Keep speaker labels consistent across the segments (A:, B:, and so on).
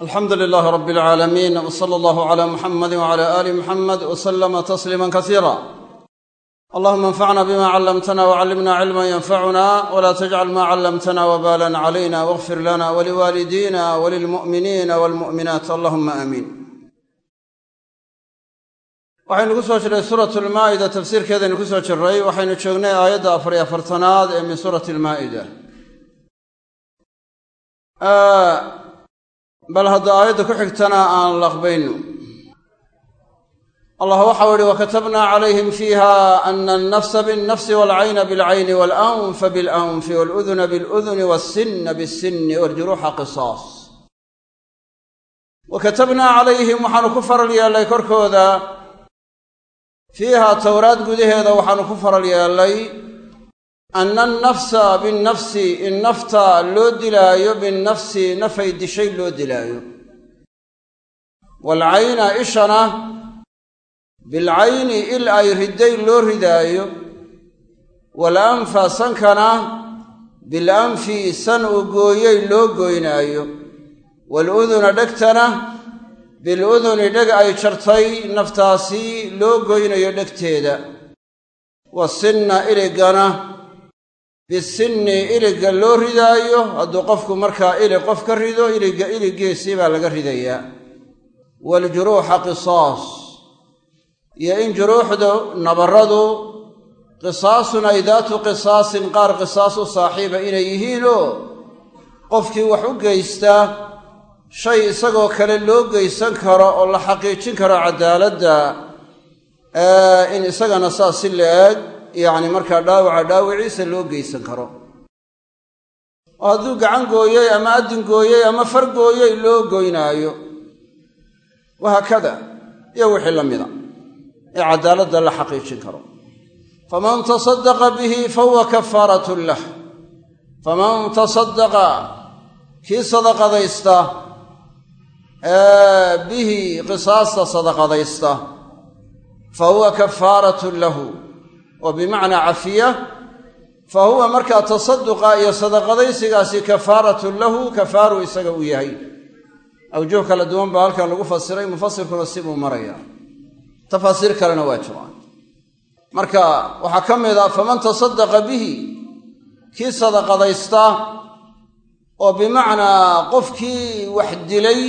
A: alxamdu lilaahi rab alcaalamiin w sala allahu cala muxamadi wcala aali muxamed w salama tasliima kasiira allahuma anfacna bima callamtana wcallimna cilman yanfacuna wla tajcal ma callamtana wbalan calayna wاغfir lana waliwaalidina walilmu'miniina walmu'minaat allahuma aamiin waxaynu ku soo jirray suurat lmaa'ida tafsiirkeedaynu ku soo jirray waxaynu joognay aayadda afar iyo afartanaad ee min suurati almaa'ida bal hadda aayadda ku xigtana aan laqbayno. Allah waxau ihi wakatabna calayhim fiiha ana alnafsa biاlnafsi walcayna bilcayni walanfa bilanfi waluduna biluduni walsinna bisinni waljuruuxa qisaas. Wa katabnaa calayhim waxaanu ku faral yeellay korkooda fiiha towraad gudaheeda waxaanu ku faral yeellay anna annafsa binnafsi in nafta loo dilaayo binnafsi nafay dishay loo dilaayo waalcayna ishana bilcayni il ay riday loo ridaayo waalanfa sankana bilanfi san uu gooyey loo goynaayo waaluduna dhegtana biluduni dheg ay jartay naftaasi loo goynayo dhegteeda wasinna iligana bisinni iligga loo ridaayo hadduu qofku markaa ilig qof ka rido iligga iliggiisii baa laga ridayaa. Waaljuruuxa qisaas iyo in juruuxdu nabarradu qisaasun ay daatu qisaasin qaar qisaas u saaxiiba inay yihiinoo qofkii wax u geysta shay isagoo kale loo geysan karo oo la xaqiijin karo cadaaladda in isagana saas si la-eeg yacni markaa dhaawaca dhaawiciisa loo geysan karo. Oo hadduu gacan gooyey ama addin gooyey ama far gooyey loo goynaayo wahaakada iyo wixii la mida ee cadaaladda la xaqiijin karo. Faman tasadaqa bihi fahuwa kafaaratun lah. Faman tasadaqa kii sadaqadaysta bihi qisaasta sadaqadaysta fa huwa kafaaratun lahu oo bimacnaa cafiya fa huwa markaa tasaduqa iyo sadaqadaysigaasi kafaaratun lahu kafaaru isaga u yahay. Awjuh kala duwan baa halkan lagu fasiray mufasirkuna sibuu maraya. Tafaasiir kalena waa jiraan marka waxaa ka mid a faman tasadaqa bihi kii sadaqadaysta oo bimacnaa qofkii wax dilay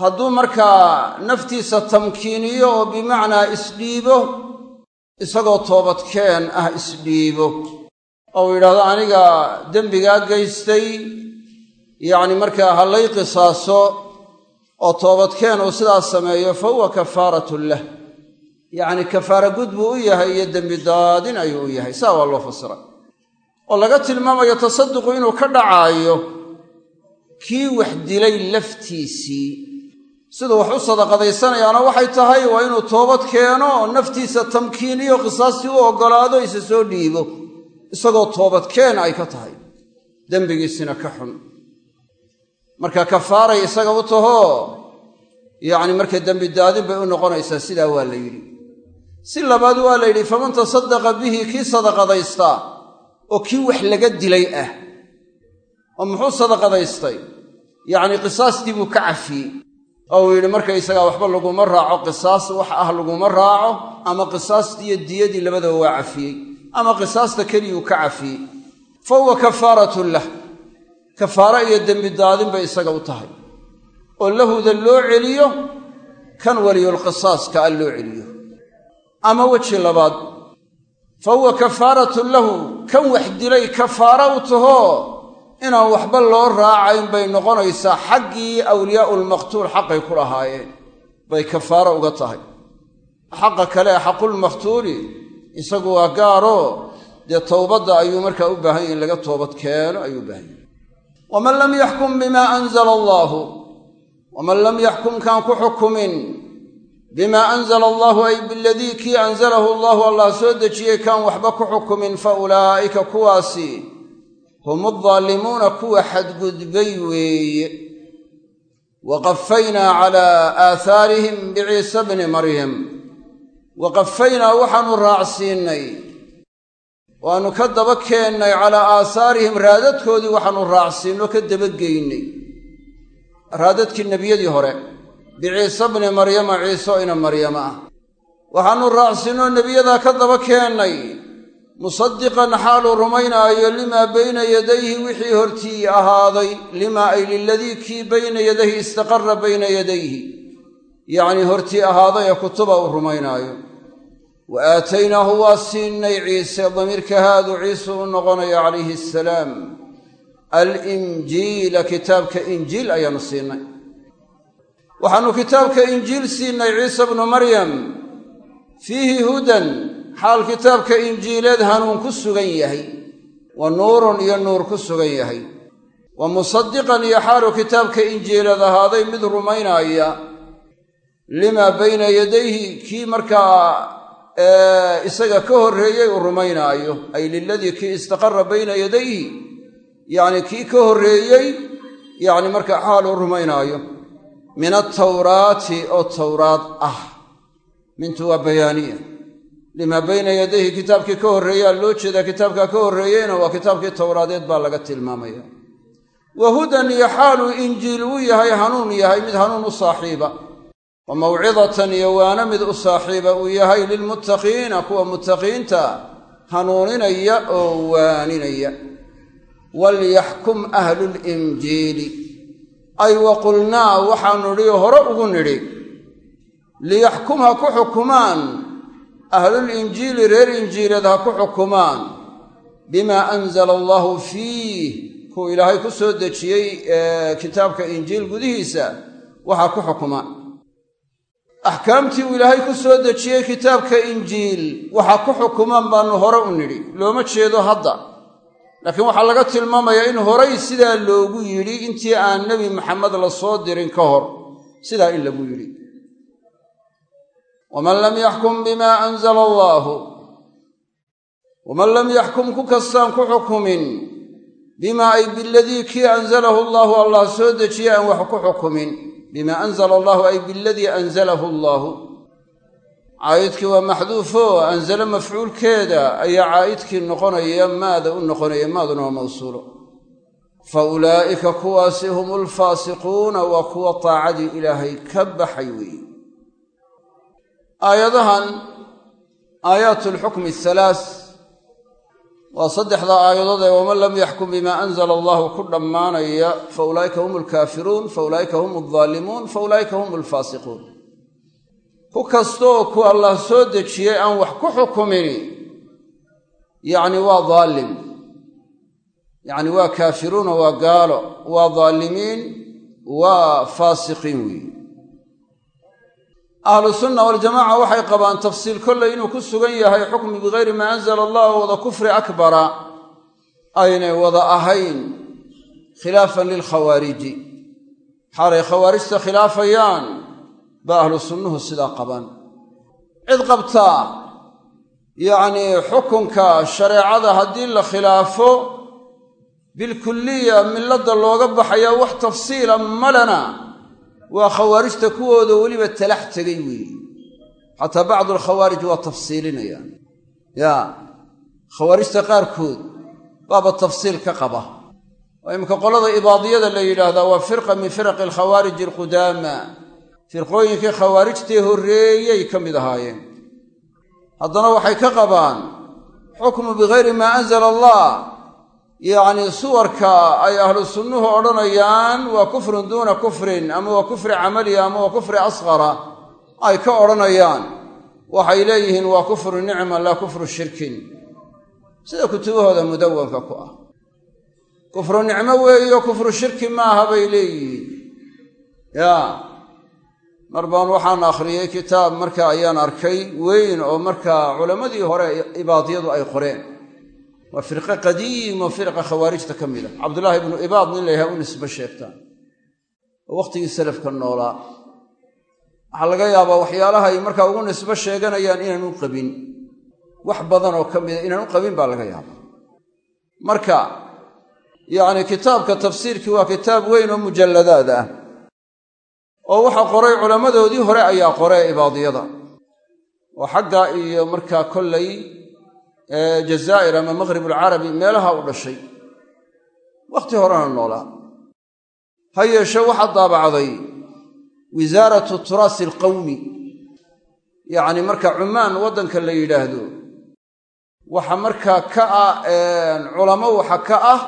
A: hadduu markaa naftiisa tamkiiniyo oo bimacnaa isdhiibo isagoo toobadkeen ah isdhiibo. Oo uu yidhahdo aniga dembigaa geystay yacni markaa ha lay qisaaso oo toobadkeen uu sidaas sameeyo fa huwa kafaaratun lah. Yacni kafaara gud buu u yahay iyo dembi daadin ayuu u yahay. Saa waa loo fasiray oo laga tilmaamayo tasaduqu inuu ka dhacaayo kii wax dilay laftiisii siduu wax u sadaqadaysanayaana waxay tahay waa inuu toobad keeno oo naftiisa tamkiiniyo qisaastii u oggolaado isa soo dhiibo. Isagoo toobadkeen ay ka tahay. Dembigiisina ka xun. Marka kafaaray isaga u tahoo yacni marka dembi daadin bay u noqonaysaa sidaa waa la yidhi. Si labaad waa la yidhi faman tasadaqa bihi kii sadaqadaystaa oo kii wax laga dilay ah oo muxuu sadaqadaystay? Yacnii qisaastii buu ka cafiyey oo uu yidhi markaysagaa waxba laguma raaco qisaas wax ah laguma raaco ama qisaastii iyo diyadii labadaba waa cafiyey ama qisaasta keliyuu ka cafiyey fa huwa kafaaratun lah. Kafaaro iyo dembi daadin bay isaga u tahay. Oo lahuda loo celiyo kan waliyulqisaaska a loo celiyo. Ama weji labaad fa huwa kafaaratun lahu kan wax dilay kafaaro u tahoo inaan waxba loo raacayn bay noqonaysaa xaggii awliyaa'u lmaqtuul xaqay ku lahaayeen. Bay kafaaro uga tahay. Xaqa kale xaqulmaqtuuli isagu waa gaaroo dee towbadda ayuu markaa u baahan yahi in laga toobad keeno ayuu u baahan yahay. Waman lam yaxkum bimaa anzala allaahu waman lam yaxkum kaan ku xukumin bimaa anzala allahu ay biladii kii anzalahu allahu allah soo dejiyey kaan waxba ku xukumin fa ulaa'ika kuwaasi hum addaalimuuna kuwa xadgudbay weeye wa qafaynaa calaa aahaarihim biciisa bni maryam wa qafaynaa waxaanu raacsiinnay waannu ka daba keennay calaa aahaarihim raadadkoodii waxaannu raacsiinno ka dabageynay raadadkii nebiyadii hore biciise bni maryama ciise oo ina maryama ah waxaannu raacsinoo nebiyadaa ka daba keennay musadiqan xaaluu rumaynaayo limaa bayna yadayhi wixii hortii ahaaday limaa ay liladii kii bayna yadayhi istaqarra bayna yadayhi. Yacnii hortii ahaaday ee kutuba uu rumaynaayo. Wa aataynaahu waa siinay ciise damiirka haadu ciise u noqonaya calayhi asalaam alinjiila kitaabka injiil ayaannu siinay. Waxaannu kitaabka injiil siinay ciise bnu maryam. Fiihi hudan xaal kitaabka injiileed hanuun ku sugan yahay? Wa nuurun iyo nuur ku sugan yahay. Wa musadiqan iyo xaalu kitaabka injiileed ahaaday mid rumaynaaya limaa bayna yadayhi kii markaa isaga ka horreeyey uu rumaynaayo. Ay liladii kii istaqara bayna yadayhi yacni kii ka horreeyey yacni markaa xaal uu rumaynaayo. Min altawraati oo tawraad ah. Mintu waa bayaaniya limaa bayna yadayhi kitaabkii ka horreeyaa loo jeedaa kitaabkaa ka horreeyeyna waa kitaabkii towraadeed baa laga tilmaamaya. Wa hudan iyo xaaluu injiil u yahay hanuun yahay mid hanuun u saaxiiba. Wa mawcidatan iyo waana mid u saaxiiba uu yahay lilmuttaqiina kuwa muttaqiinta hanuuninaya oo waaninaya. Walyaxkum ahlulinjiili ay wa qulnaa waxaanu nidhi hore ugu nidhi. Liyaxkum ku xukumaan ahlulinjiili reer injiileed ha ku xukumaan. Bimaa anzala allahu fiih kuu ilaahay ku soo dejiyey kitaabka injiil gudihiisa waxaa ku xukumaan. Axkaamtii uu ilaahay ku soo dejiyey kitaabka injiil waxaa ku xukumaan baannu hore u nidhi. Looma jeedo hadda. Laakiin waxaa laga tilmaamayaa in horay sidaa loogu yidhi intii aan nebi maxamed la soo dirin ka hor. Sidaa in lagu yidhi waman lam yaxkum bimaa anzala allaahu waman lam yaxkum ku kastaan ku xukumin bimaa ay biladii kii anzalahu allaahu allah soo dejiyey aan wax ku xukumin bimaa anzala allahu ay biladii anzalahu allaahu caa'idkii waa maxduufo anzalo mafcuulkeeda ayaa caa'idkii noqonaya maada u noqonaya maaduna waa mawsuulo fa ulaa'ika kuwaasi hum ulfaasiquuna waa kuwa taacadii ilaahay ka baxay weeye aayadahan aayaat alxukmi athalaas waa saddexda aayadood ee waman lam yaxkum bimaa anzala allahu ku dhammaanaya fa ulaa'ika hum alkaafiruun fa ulaa'ika hum aldaalimuun fa ulaa'ika hum alfaasiquun ku kastooo ku allah soo dejiyey aan wax ku xukumini yacni waa daalim yacni waa kaafiruuna waa gaalo. Waa daalimiin waa faasiqiin weeye ahlu sunna waljamaca waxay qabaan tafsiil kolley inuu ku sugan yahay xukmi bikayri maa anzala allah wada kufri akbara. Aynay wada ahayn khilaafan lilkhawaariji xaalay khawaarijta khilaafayaan baa ahlu sunnuhu sidaa qabaan cid qabtaa yacnii xukunka shareecada haddii la khilaafo bilkulliya milladda looga baxayaa wax tafsiila malena waa khawaarijta kuwooda weliba talax tegay weeye xataa bacdu alkhawaarij waa tafsiilinayaan yaa khawaarijta qaarkood baaba tafsiil ka qaba. Oo iminka qolada ibaadiyada la yidhaahdaa waa firqa min firaqi alkhawaariji alqudaama. Firqooyinkii khawaarijtee horreeyey ka mid ahaayeen. Haddana waxay ka qabaan xukmu bikayri maa anzala allah yacnii suwarka ay ahlu sunnuhu odhanayaan waa kufrun duuna kufrin ama waa kufri camaliya ama waa kufri asqara ay ka odhanayaan. Waxay leeyihiin waa kufru nicma laa kufru shirkin. Sida kutubahooda mudawanka ku ah. Kufru nicmo weeyo kufru shirki maaha bay leeyihiin. Yaa mar baan waxaan akhriyey kitaab marka ayaan arkay weyn oo markaa culammadii hore ibaadiyadu ay qoreen waa firqe qadiim oo firqa khawaarijta ka mid a cabdullaahi ibnu ibaad nin layahay u nisbe sheegtaan oo wakhtigii salafka noolaa waxaa laga yaabaa waxyaalaha ay markaa ugu nisbe sheeganayaan inaan u qabin. Wax badan oo ka mida inaan u qabin baa laga yaabaa. Marka yacni kitaabka tafsiirkii waa kitaab weyn oo mujalladaad ah. Oo waxaa qoray culammadoodii hore ayaa qoree ibaadiyada. Oo xagga iyo markaa kollay jazaa'ir ama maqhrib alcarabi meelaha u dhashay. Wakhti horena noolaa. Ha yeeshe waxaa daabacday wisaaratu turaasi alqawmi. Yacni marka cumaan waddanka la yidhaahdo waxa markaa ka ah culamo waxa ka ah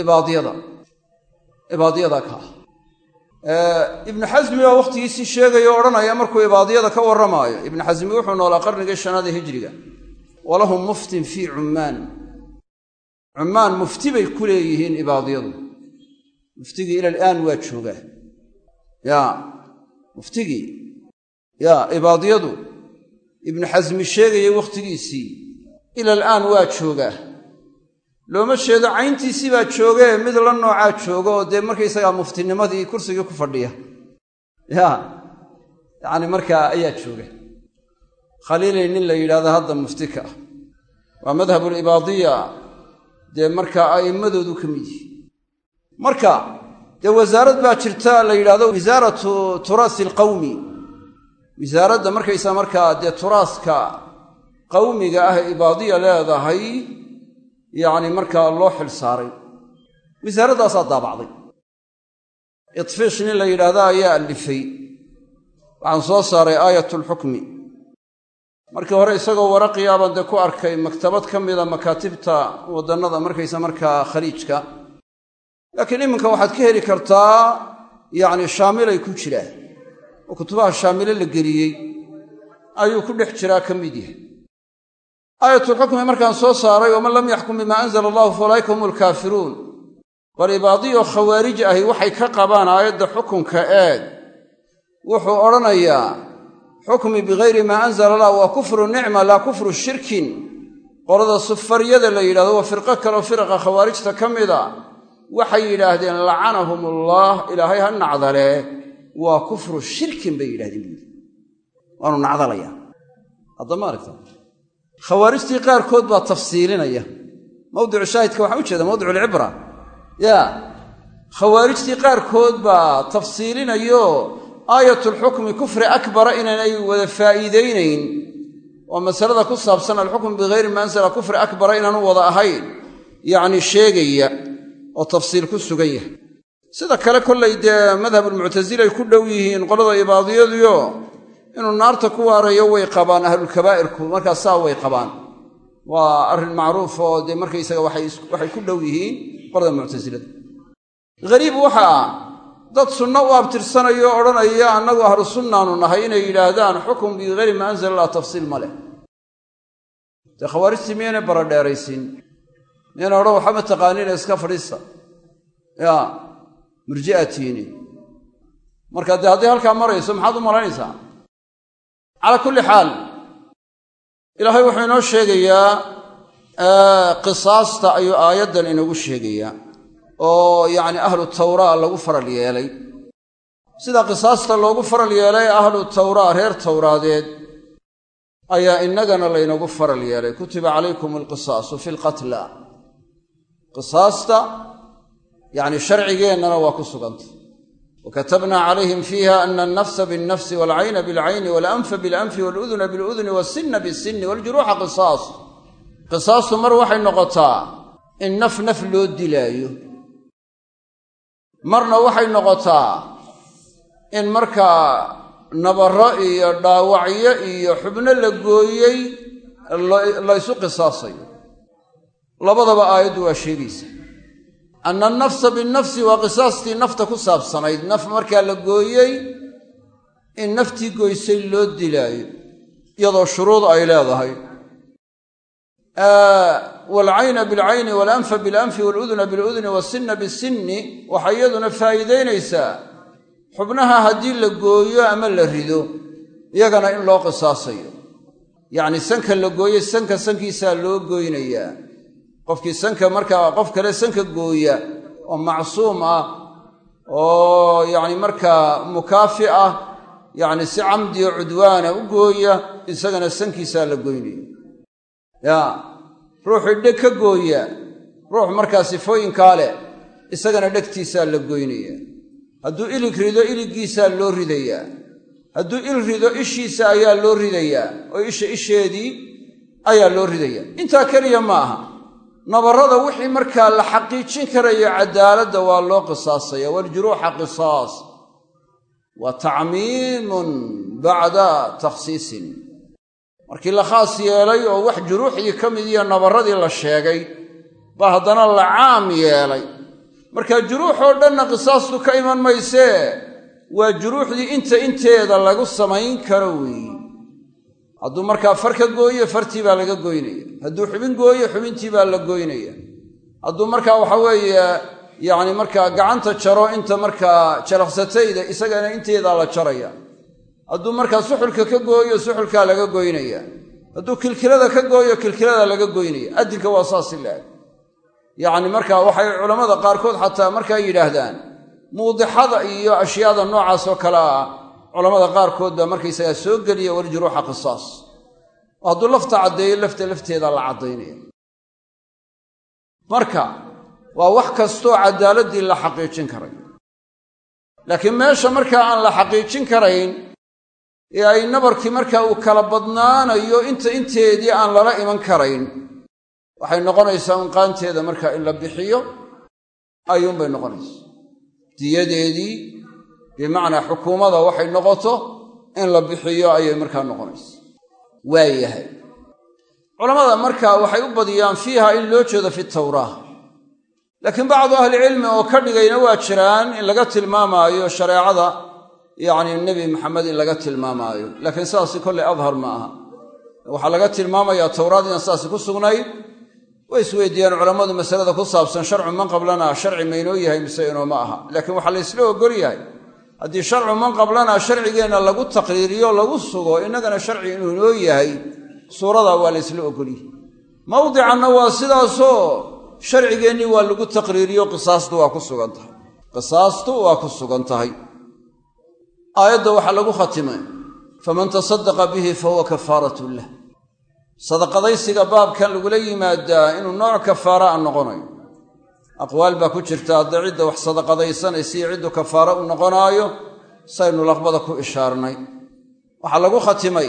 A: ibaadiyada. Ibaadiyada ka ah. Ibnu xasmi baa wakhtigiisii sheegaya odhanaya markuu ibaadiyada ka warramaayo. Ibnu xasmi wuxuu noolaa qarnigii shanaada hijriga walahum muftin fii cummaan. Cummaan mufti bay ku leeyihiin ibaadiyadu. Muftigii ila alaan waa joogaa. Ya muftigii ya ibaadiyadu. Ibnu xasmi sheegayay wakhtigiisii ila alaan waa joogaa. Looma jeedo cayntiisii baa joogee mid la noocaa jooga oo dee markaysagaa muftinimadii kursigii ku fadhiya. Ya yacni markaa ayaa jooga khaliilay nin la yidhahdo hadda mufti ka ah waa madhabulibaadiya dee markaa a'immadoodu ka mid yihi marka dee wasaarad baa jirta la yidhahdo wisaaratu turaasi alqawmi. Wasaaradda markaysaa markaa dee turaaska qawmiga ah ee ibaadiya leedahay yacni markaa loo xil saaray. Wasaaradaasaa daabacday. Idfiish nin la yidhaahda ayaa allifay waxaan soo saaray aayat alxukmi markii hore isagoo waraqiyaabaan dee ku arkay maktabad ka mida makaatibta waddannada markaysa markaa khaliijka laakiin iminka waxaad ka heli kartaa yacni shaamilay ku jiraa oo kutubaha shaamile la geliyey ayuu ku dhex jiraa ka mid yahay. Aayatulxukmi markaan soo saaray waman lam yaxkum bimaa anzala allahu fa ulaa'ika hum alkaafiruun bal ibaadiyo khawaarij ahi waxay ka qabaan aayadda xukunka eeg wuxuu odhanayaa xukmi bigayri maa anzala allah waa kufru nicma laa kufru shirkin. Qolada sufaryada la yidhahdo waa firqo kaleo firaqa khawaarijta ka mida waxay yidhaahdeen lacanahum allah ilaahay ha nacdale. Waa kufru shirkin bay yidhahdeen buuri waanu nacdalayaa. Haddama aragta khawaarijtii qaarkood baa tafsiilinaya mawdicu shaahidka waxaan u jeeda mawdicu alcibra. Yaa khawaarijtii qaarkood baa tafsiilinayo aayatulxukmi kufri akbara inaynay wada faa'iidaynayn oo masalada ku saabsan alxukm bigayri ma ansala kufri akbara inaanu wada ahayn yacni sheegaya oo tafsiil ku sugan yahay. Sida kale kollay dee madhabulmuctasilay ku dhow yihiin qolada ibaadiyaduyo inuu naarta ku waarayo way qabaan ahlulkabaa'irku markaas saa way qabaan. Waa arrin macruuf oo dee markaysaga waxay ku dhow yihiin qolada muctasilada hariib waxa ah dad sunno u abtirsanayo odhanaya annagu ahlu sunnaanu nahay inay yidhaahdaan xukun bigayri maa anzala allah tafsiil ma leh. Dee khawaarijtii miyaynay baradheeraysin miyayna odhan waxa ma taqaaniina iska fadhiista yaa murji'atiini marka dee hadday halkaa marayso maxaad u malaynaysaa? Calaa kulli xaal ilaahay wuxuu inoo sheegayaa qisaasta ayuu aayaddan inoogu sheegayaa oo yacni ahlu tawraa lagu faral yeelay. Sida qisaasta loogu faral yeelay ahlu tawraa reer tawraadeed ayaa innagana laynagu faral yeelay. Kutiba calaykum alqisaasu fi lqatla qisaasta yacni sharcigeennana waa ku sugantay wakatabna calayhim fiiha ana alnafsa bialnafsi walcayna bilcayni walanfa bilanfi waluduna biluduni walsinna bisinni waljuruuxa qisaas. Qisaastu mar waxay noqotaa in naf naf loo dilaayo marna waxay noqotaa in markaa nabarro iyo dhaawacyo iyo xubno la gooyey laysu qisaasayo. Labadaba aayaddu waa sheegaysa. Anna annafsa binnafsi waa qisaastii nafta ku saabsanayd. Naf markaa la gooyey in naftii goysay loo dilaayo iyadoo shuruud ay leedahay waalcayna bilcayni walanfa bilanfi waluduna biluduni wasinna bisinni waxay iyaduna faa'iidaynaysaa. Xubnaha haddii la gooyo ama la rido iyagana in loo qisaasayo. Yacni sanka la gooyey sanka sankiisaa loo goynayaa. Qofkii sanka markaa qof kale sanka gooya oo macsuum ah oo yacni markaa mukaafi ah yacni si camdi oo cudwaana u gooya isagana sankiisaa la goynaya ruuxii dheg ka gooya. Ruux markaa sifooyinkaa leh isagana dhegtiisaa la goynaya hadduu ilig rido iliggiisaa loo ridayaa. Hadduu il rido ishiisa ayaa loo ridayaa oo isha isheedii ayaa loo ridayaa. Intaa keliya ma aha. Nabarrada wixii markaa la xaqiijin karayo cadaaladda waa loo qisaasaya. Waljuruuxa qisaas. Wa tacmiimun bacda takhsiisin markii la khaas yeelay oo wax juruuxdii ka mid iyo nabarradii la sheegay baa haddana la caam yeelay. Marka juruuxoo dhanna qisaastu ka iman maysee waa juruuxdii inta inteeda lagu samayn karo weeye hadduu markaa far ka gooyo fartii baa laga goynaya. Hadduu xubin gooyo xubintii baa la goynaya. Hadduu markaa waxa weeye yacni markaa gacanta jaro inta markaa jalaqsatayda isagana inteedaa la jaraya hadduu markaa suxulka ka gooyo suxulkaa laga goynaya. Hadduu kilkilada ka gooyo kilkilada laga goynaya. Addinka waa saasi laag yacni markaa waxay culammada qaarkood xataa markaa yidhaahdaan muudixada iyo ashyaada noocaas oo kale ah culammada qaarkood baa markaysagaa soo geliya waljuruuxa qisaas. Hadduu lafta caddeeyo lafta lafteeda la caddaynaya marka waa wax kastoo caddaaladdii la xaqiijin karay laakiin meesha markaa aan la xaqiijin karayn ee ay nabarkii markaa uu kala badnaanayo inta inteedii aan lala iman karayn. Waxay noqonaysaa unqaanteeda markaa in la bixiyo ayuunbay noqonaysaa. Diyadeedii bimacnaa xukuumada waxay noqoto in la bixiyo ayay markaa noqonaysaa. Waayahay culammada markaa waxay u badiyaan fiiha in loo jeedo fi tawraa laakiin bacdu ahlicilmi oo ka dhigayna waa jiraan in laga tilmaamaayo shareecada yacni nebi maxamed in laga tilmaamaayo. Laakiin sidaasi kolley adhar ma aha. Waxaa laga tilmaamayaa towraad inaan sidaasi ku sugnayd way isweydiiyaan culammadu masalada ku saabsan sharcu man qablana sharci maynoo yahay mise inooma aha. Laakiin waxaa la ysla ogol yahay haddii sharcu man qablana sharcigeenna lagu taqriiriyo lagu sugo innagana sharci inuu inoo yahay suuradaa waa la ysla ogolyahay. Mawdicanna waa sidaasoo sharcigeennii waa lagu taqriiriyo qisaastu waa ku sugan tahay. Qisaastu waa ku sugan tahay aayadda waxaa lagu khatimay faman tasadaqa bihi fahuwa kafaaratun lah. Sadaqadaysiga baabkan lagula yimaadaa inuu nooc kafaara a noqonayo. Aqwaal baa ku jirta haddii cidda wax sadaqadaysanaysiyo ciddu kafaara u noqonaayo saynu laqbada ku ishaarnay. Waxaa lagu khatimay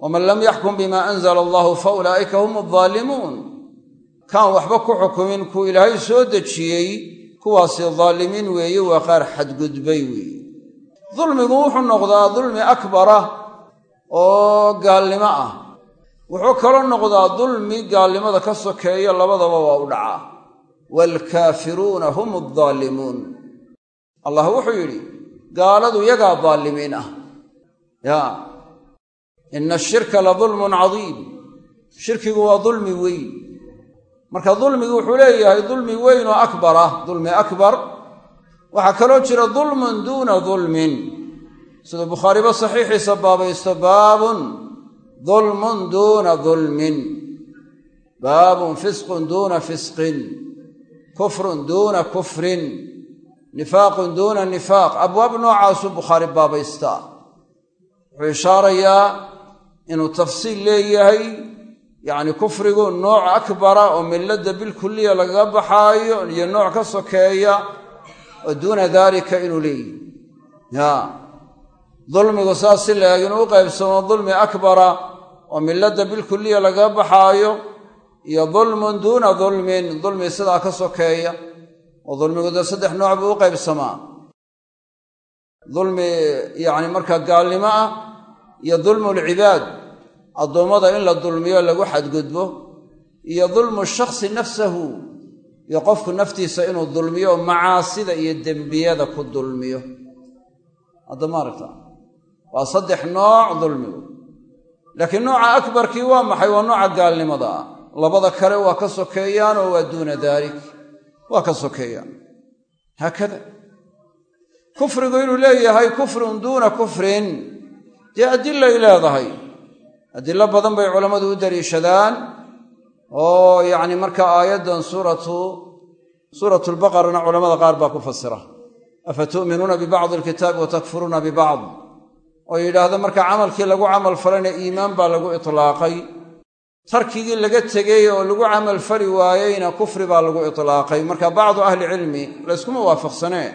A: waman lam yaxkum bima anzala allahu fa ulaa'ika hum addaalimuun kaan waxba ku xukumin kuu ilaahay soo dejiyey kuwaasi daalimiin weeye waa qaar xadgudbay weeye dulmigu wuxuu noqdaa dulmi akbara oo gaalnimo ah. Wuxuu kaloo noqdaa dulmi gaalnimada ka sokeeya labadaba waa u dhacaa waalkaafiruuna hum addaalimuun. Allah wuxuu yidhi gaaladu yagaa daalimiin ah. Yaa. Ina ashirka la dulmun cadiim. Shirkigu waa dulmi weyn. Marka dulmigu wuxuu leeyahay dulmi weyn oo akbar ah dulmi akbar waxaa kaloo jira dulmun duuna dulmin. Siduu bukhaariba saxiixiisa baabaysto baabun dulmun duuna dulmin. Baabun fisqun duuna fisqin. Kufrun duuna kufrin. Nifaaqun duuna nifaaq. Abwaab noocaasuu bukhaari baabaystaa wuxuu ishaarayaa inuu tafsiil leeyahay yacni kufrigu nooc akbara oo milladda bilkulliya lagaga baxaayo iyo nooc ka sokeeya oo duuna daalika inuu leeyihi ya. Dulmigu saas si la-eg inuu u qaybsamo dulmi akbara oo milladda bilkulliya lagaga baxaayo iyo dulmun duuna dulmin dulmi sidaa ka sokeeya oo dulmigu dee saddex nooc buu u qaybsamaa. Dulmi yacni markaa gaalnimo ah iyo dulmulcibaad addoommada in la dulmiyo lagu xadgudbo iyo dulmu shakhsi nafsahu iyo qofku naftiisa inuu dulmiyo macaasida iyo dembiyada ku dulmiyo. Hadda maaragta waa saddex nooc dulmigu laakiin nooca akbarkii waa maxay waa nooca gaalnimada? Ah labada kale waa ka sokeeyaan oo waa duuna daalik waa ka sokeeyaan. Haakada kufrigu inuu leeyahay kufrun duuna kufrin. Dee adilay leedahay? Adilo badan bay culammadu u daliishadaan oo yacni marka aayaddan suuratu suuratu lbaqarana culamada qaar baa ku fasira. Afa tu'minuuna bibacdi alkitaabi wa takfuruuna bibacd oo yidhaahdo marka camalkii lagu camal falayna iimaan baa lagu itlaaqay. Tarkigii laga tegey oo lagu camal fali waayeyna kufri baa lagu itlaaqay. Marka bacdu ahlicilmi layskuma waafaqsanee.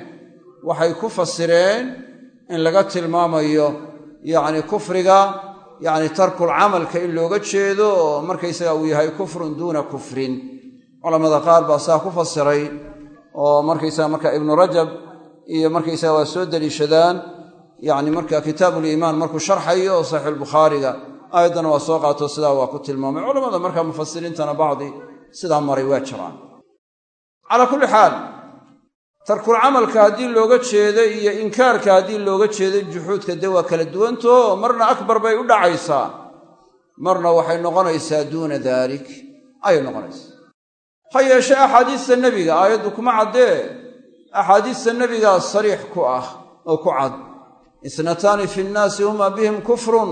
A: Waxay ku fasireen in laga tilmaamayo yacni kufriga yacni tarkul camalka in looga jeedo markaysaga uu yahay kufrun duuna kufrin. Culamada qaar baa saa ku fasiray oo markaysaga marka ibnu rajab iyo markaysaga waa soo deliishadaan. Yacni marka kitaabuliimaan markuu sharxayo oo saxiixulbukhaariga aayaddana waa soo qaato sidaa waa ku tilmaamay. Culamada markaa mufasiriintana bacdi sidaa maray waa jiraan. Calaa kulli xaal tarkul camalka haddii looga jeedo iyo inkaarka haddii looga jeedo juxuudka dee waa kala duwanto marna akbar bay u dhacaysaa. Marna waxay noqonaysaa duuna daalik ayay noqonaysaa. Ha yeeshee axaadiista nebiga aayaddu kuma caddee axaadiista nebigaa sariix ku ah oo ku cad. Isnataani fi nnaasi huma bihim kufrun.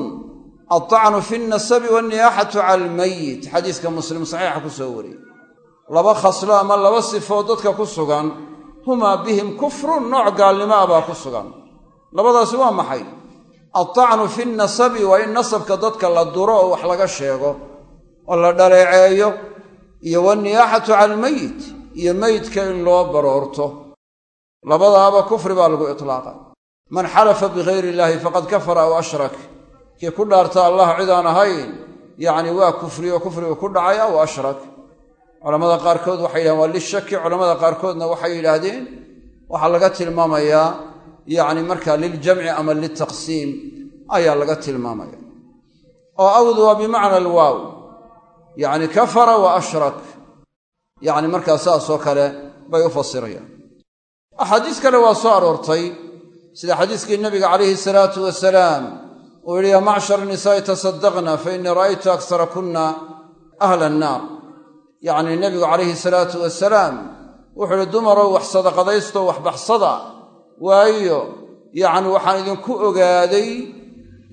A: Altacnu fi nnasabi wanniyaaxatu cala almayit xadiiska muslim saxiixa ku soo wariyey. Laba khaslo ama laba sifoo dadka ku sugan humaa bihim kufrun nooc gaalnimo ah baa ku sugan. Labadaasi waa maxay? Altacnu fi nasabi waa in nasabka dadka la duro oo wax laga sheego oo la dhaleeceeyo iyo wanniyaaxatu cala almeyit iyo meydka in loo baroorto. Labadaaba kufri baa lagu itlaaqay man xalafa bigayri illaahi faqad kafara aw ashrak. Kii ku dhaarta allah cid aan ahayn yacni waa kufriyo kufrigu ku dhacay aw ashrak culamada qaarkood waxay yidhahdeen waa lishaki culamada qaarkoodna waxay yidhaahdeen waxaa laga tilmaamayaa yacni markaa liljamci ama liltaqsiim ayaa laga tilmaamaya. Oo awdu bimacna alwaaw yacni kafara wa ashrak. Yacni markaa saasoo kale bay u fasirayaan. Axaadiis kale waa soo aroortay sida xadiiskii nabiga calayhi salaatu wasalaam uu yidhi yaa macshar nisaa'i tasaddaqna fa innii ra'aytu aksara kunna ahla annaar yacni nebigu calayhi salaatu wasalaam wuxuu ihi dumarow wax sadaqadaysto wax baxsada. Waayo yacni waxaan idinku ogaaday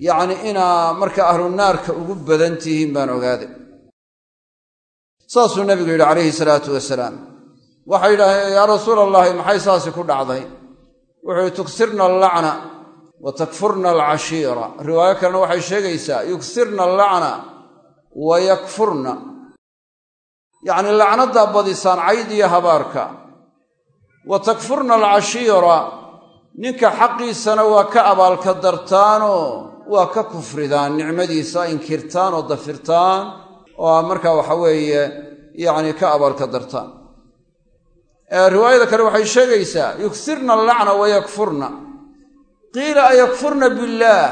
A: yacni inaa marka ahlu naarka ugu badan tihiin baan ogaaday. Saasuu nebigu yidhi calayhi salaatu wasalaam waxay yidhaaheen yaa rasuula allahi maxay saasi ku dhacday? Wuxuu yihi tuksirna allacna wa takfurna alcashiira. Riwaayo kalena waxay sheegaysaa yuksirna allacna wa yakfurna yacni lacnaddaa badisaan cayd iyo habaarka. Wa takfurna alcashiira ninka xaqiisana waa ka abaalka dartaanoo waa ka kufridaan nicmadiisa inkirtaan oo dafirtaan oo markaa waxa weeye yacni ka abaalka dartaan. Riwaayada kale waxay sheegaysaa yuksirna allacna wa yakfurna. Qiila ayakfurna billaah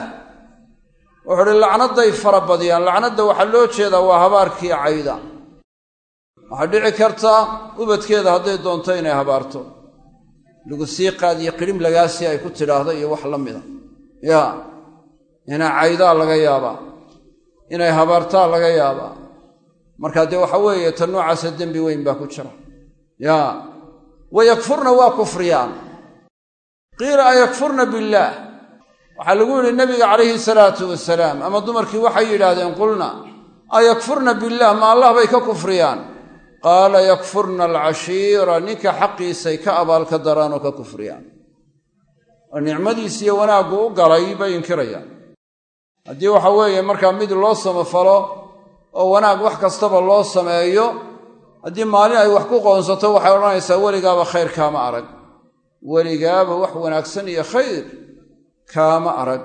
A: wuxuu uhi lacnadday fara badiyaan. Lacnadda waxaa loo jeedaa waa habaarkii cayda waxaa dhici karta ubadkeeda hadday doonto inay habaarto. Lagu sii qaadiyo qidhim lagaasii ay ku tidhaahdo iyo wax la mida. Yaa inay caydaa laga yaabaa inay habaartaa laga yaabaa markaa dee waxa weeye ta noocaasa dembi weyn baa ku jira. Yaa wa waa kufriyaan. Qiila ayakfurna billaah waxaa lagu yidhi nabiga calayhi salaatu wasalaam ama dumarkii waxay yidhaahdeen qulna ayakfurna billaah ma allah bay ka kufriyaan qaala yakfurna alcashiira ninka xaqiisay ka abaalka daraan oo ka kufriyaan. Oo nicmadiisiiyo wanaaggu u galay bay inkirayaan. Haddii waxa weeye markaa mid loo samafalo oo wanaag wax kastaba loo sameeyo haddii maalin ay wax ku qoonsato waxay odhanaysaa weligaaba khayr kaama arag. Weligaaba wax wanaagsan iyo khayr kaama arag.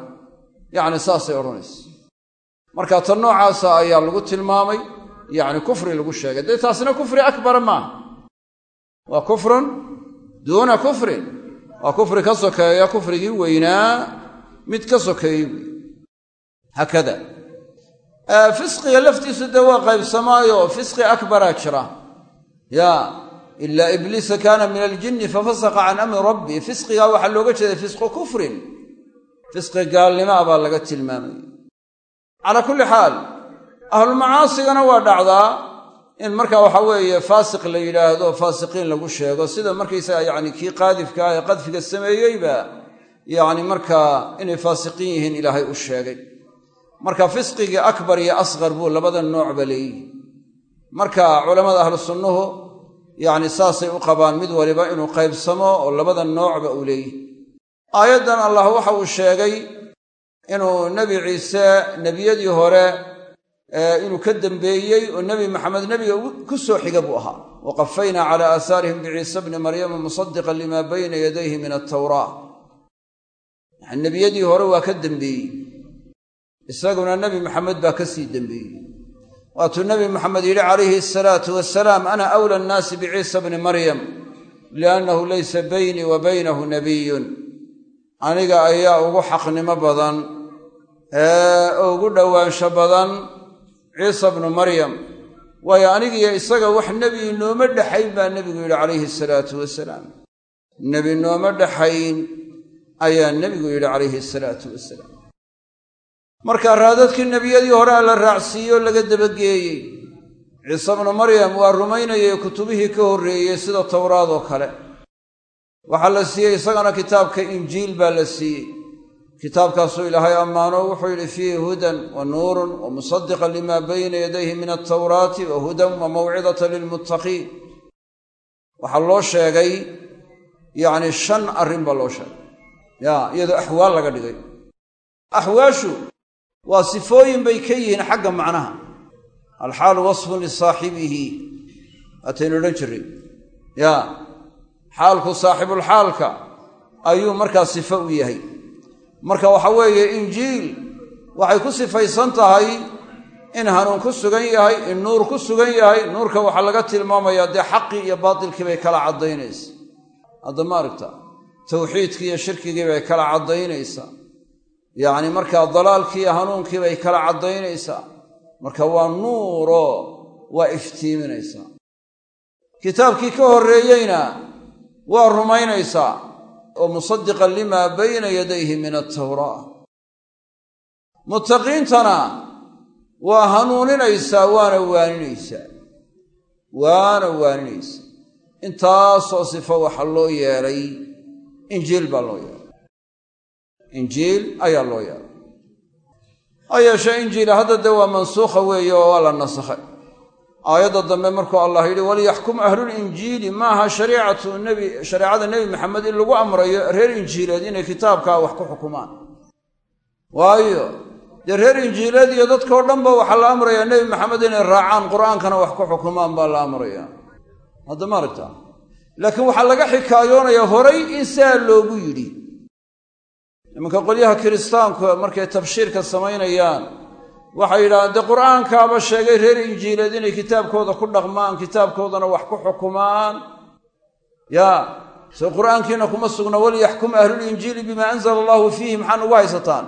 A: Yacni saasay odhanaysa marka tan noocaasa ayaa lagu tilmaamay yacni kufri lagu sheegay. Dee taasina kufri akbara maaha waa kufrun duuna kufrin waa kufri ka sokeeya kufrigii weynaa mid ka sokeeyey haakada fisqiga laftiisu dee waa qaybsamaayo fisqi akbaraa jira. Yaa ilaa ibliisa kaana min aljinni fafasaqa can amri rabbi. Fisqigaa waxaa looga jeeday fisqu kufrin. Fisqi gaalnimaa baa laga tilmaamay. Calaa kulli xaal ahlulmacaasigana waa dhacdaa in marka waxa weeye faasiq la yidhaahdo faasiqiin lagu sheego sida markaysaga yacni kii qaadifka ah ee qadfiga sameeyeyba yacni markaa inay faasiqiin yihiin ilaahay u sheegay. Marka fisqigii akbar iyo asqar buu labada noocba leeyihi marka culammada ahlu sunnuhu yacni saasay u qabaan mid waliba inuu qaybsamo oo labada noocba uu leeyihi aayaddan allah waxa uu sheegay inuu nebi ciise nebiyadii hore inuu ka dembeeyey oo nebi maxamed nebiga ku soo xiga buu ahaa. Wa qafaynaa calaa aahaarihim biciise bni maryama musadiqan limaa bayna yadayhi min altawraa yani nebiyadii hore waa ka dembeeyey isaguna nebi maxamed baa ka sii dembeeyey waatuu nebi maxamed yidhi calayhi asalaatu wasalaam ana awla annaasi biciisa bni maryam liannahu laysa baynii wa baynahu nabiyun aniga ayaa ugu xaqnimo badan ee ugu dhowaansho badan ciisa bnu maryam waayo anigiyo isaga wax nebi nooma dhexayn baa nebigu yidhi calayhi salaatu wasalaam. Nebi nooma dhexayn ayaa nebigu yidhi calayhi salaatu wasalaam. Marka raadadkii nebiyadii hore a la raacsiiye oo laga dabageeyey ciise bnu maryam waa rumaynayay kutubihii ka horreeyey sida towraad oo kale. Waxaa la siiyey isagana kitaabka injiil baa la siiyey kitaabkaasuu ilaahay ammaano wuxuu yidhi fiihi hudan wa nuurun wa musadiqan limaa bayna yadayhi min altawraati wa hudan wa mawcidatan lilmuttaqiin. Waxaa loo sheegay yacni shan arrin baa loo sheegay. Ya iyadoo axwaal laga dhigay. Axwaashu waa sifooyin bay ka yihiin xagga macnaha. Alxaalu wasfun lisaaxibihi. Waataynu odhan jirray. Ya xaalku saaxibulxaalka ayuu markaa sifo u yahay marka waxa weeye injiil waxay ku sifaysan tahay in hanuun ku sugan yahay in nuur ku sugan yahay. Nuurka waxaa laga tilmaamayaa dee xaqii iyo baatilkii bay kala caddaynaysa hadda ma aragta tawxiidkii iyo shirkigii bay kala caddaynaysaa. Yacni markaa dalaalkii iyo hanuunkii bay kala caddaynaysaa. Marka waa nuuro waa iftiiminaysaa. Kitaabkii ka horreeyeyna waa rumaynaysaa oo musadiqan limaa bayna yadayhi min altawraa muttaqiintana waa hanuuninaysaa waana waaninaysaa waana waaninaysaa intaasoo sifo waxa loo yeelay injiil baa loo yeelay. Injiil ayaa loo yeelay. Ha yeeshee injiila hadda dee waa mansuukha weeye oo waa la nasakhay aayadda dambe markuu allah yidhi walyaxkum ahlulinjiili maaha shareecada nebi maxamed in lagu amrayo reer injiileed inay kitaabkaa wax ku xukumaan. Waayo dee reer injiileed iyo dadkao dhanba waxaa la amrayaa nebi maxamed inay raacaan qur'aankana wax ku xukumaan baa la amrayaa hadda ma aragta laakiin waxaa laga xikaayoonayaa horay in saa loogu yidhi. Imanka qolyaha kiristaanku markay tabshiirka samaynayaan waxay yidhahdeen dee qur'aankaaba sheegay reer injiileed inay kitaabkooda ku dhaqmaan kitaabkoodana wax ku xukumaan. Yaa soo qur'aankiina kuma sugna walyaxkum ahlulinjiili bimaa anzala allahu fiihi maxaa ugu haysataan?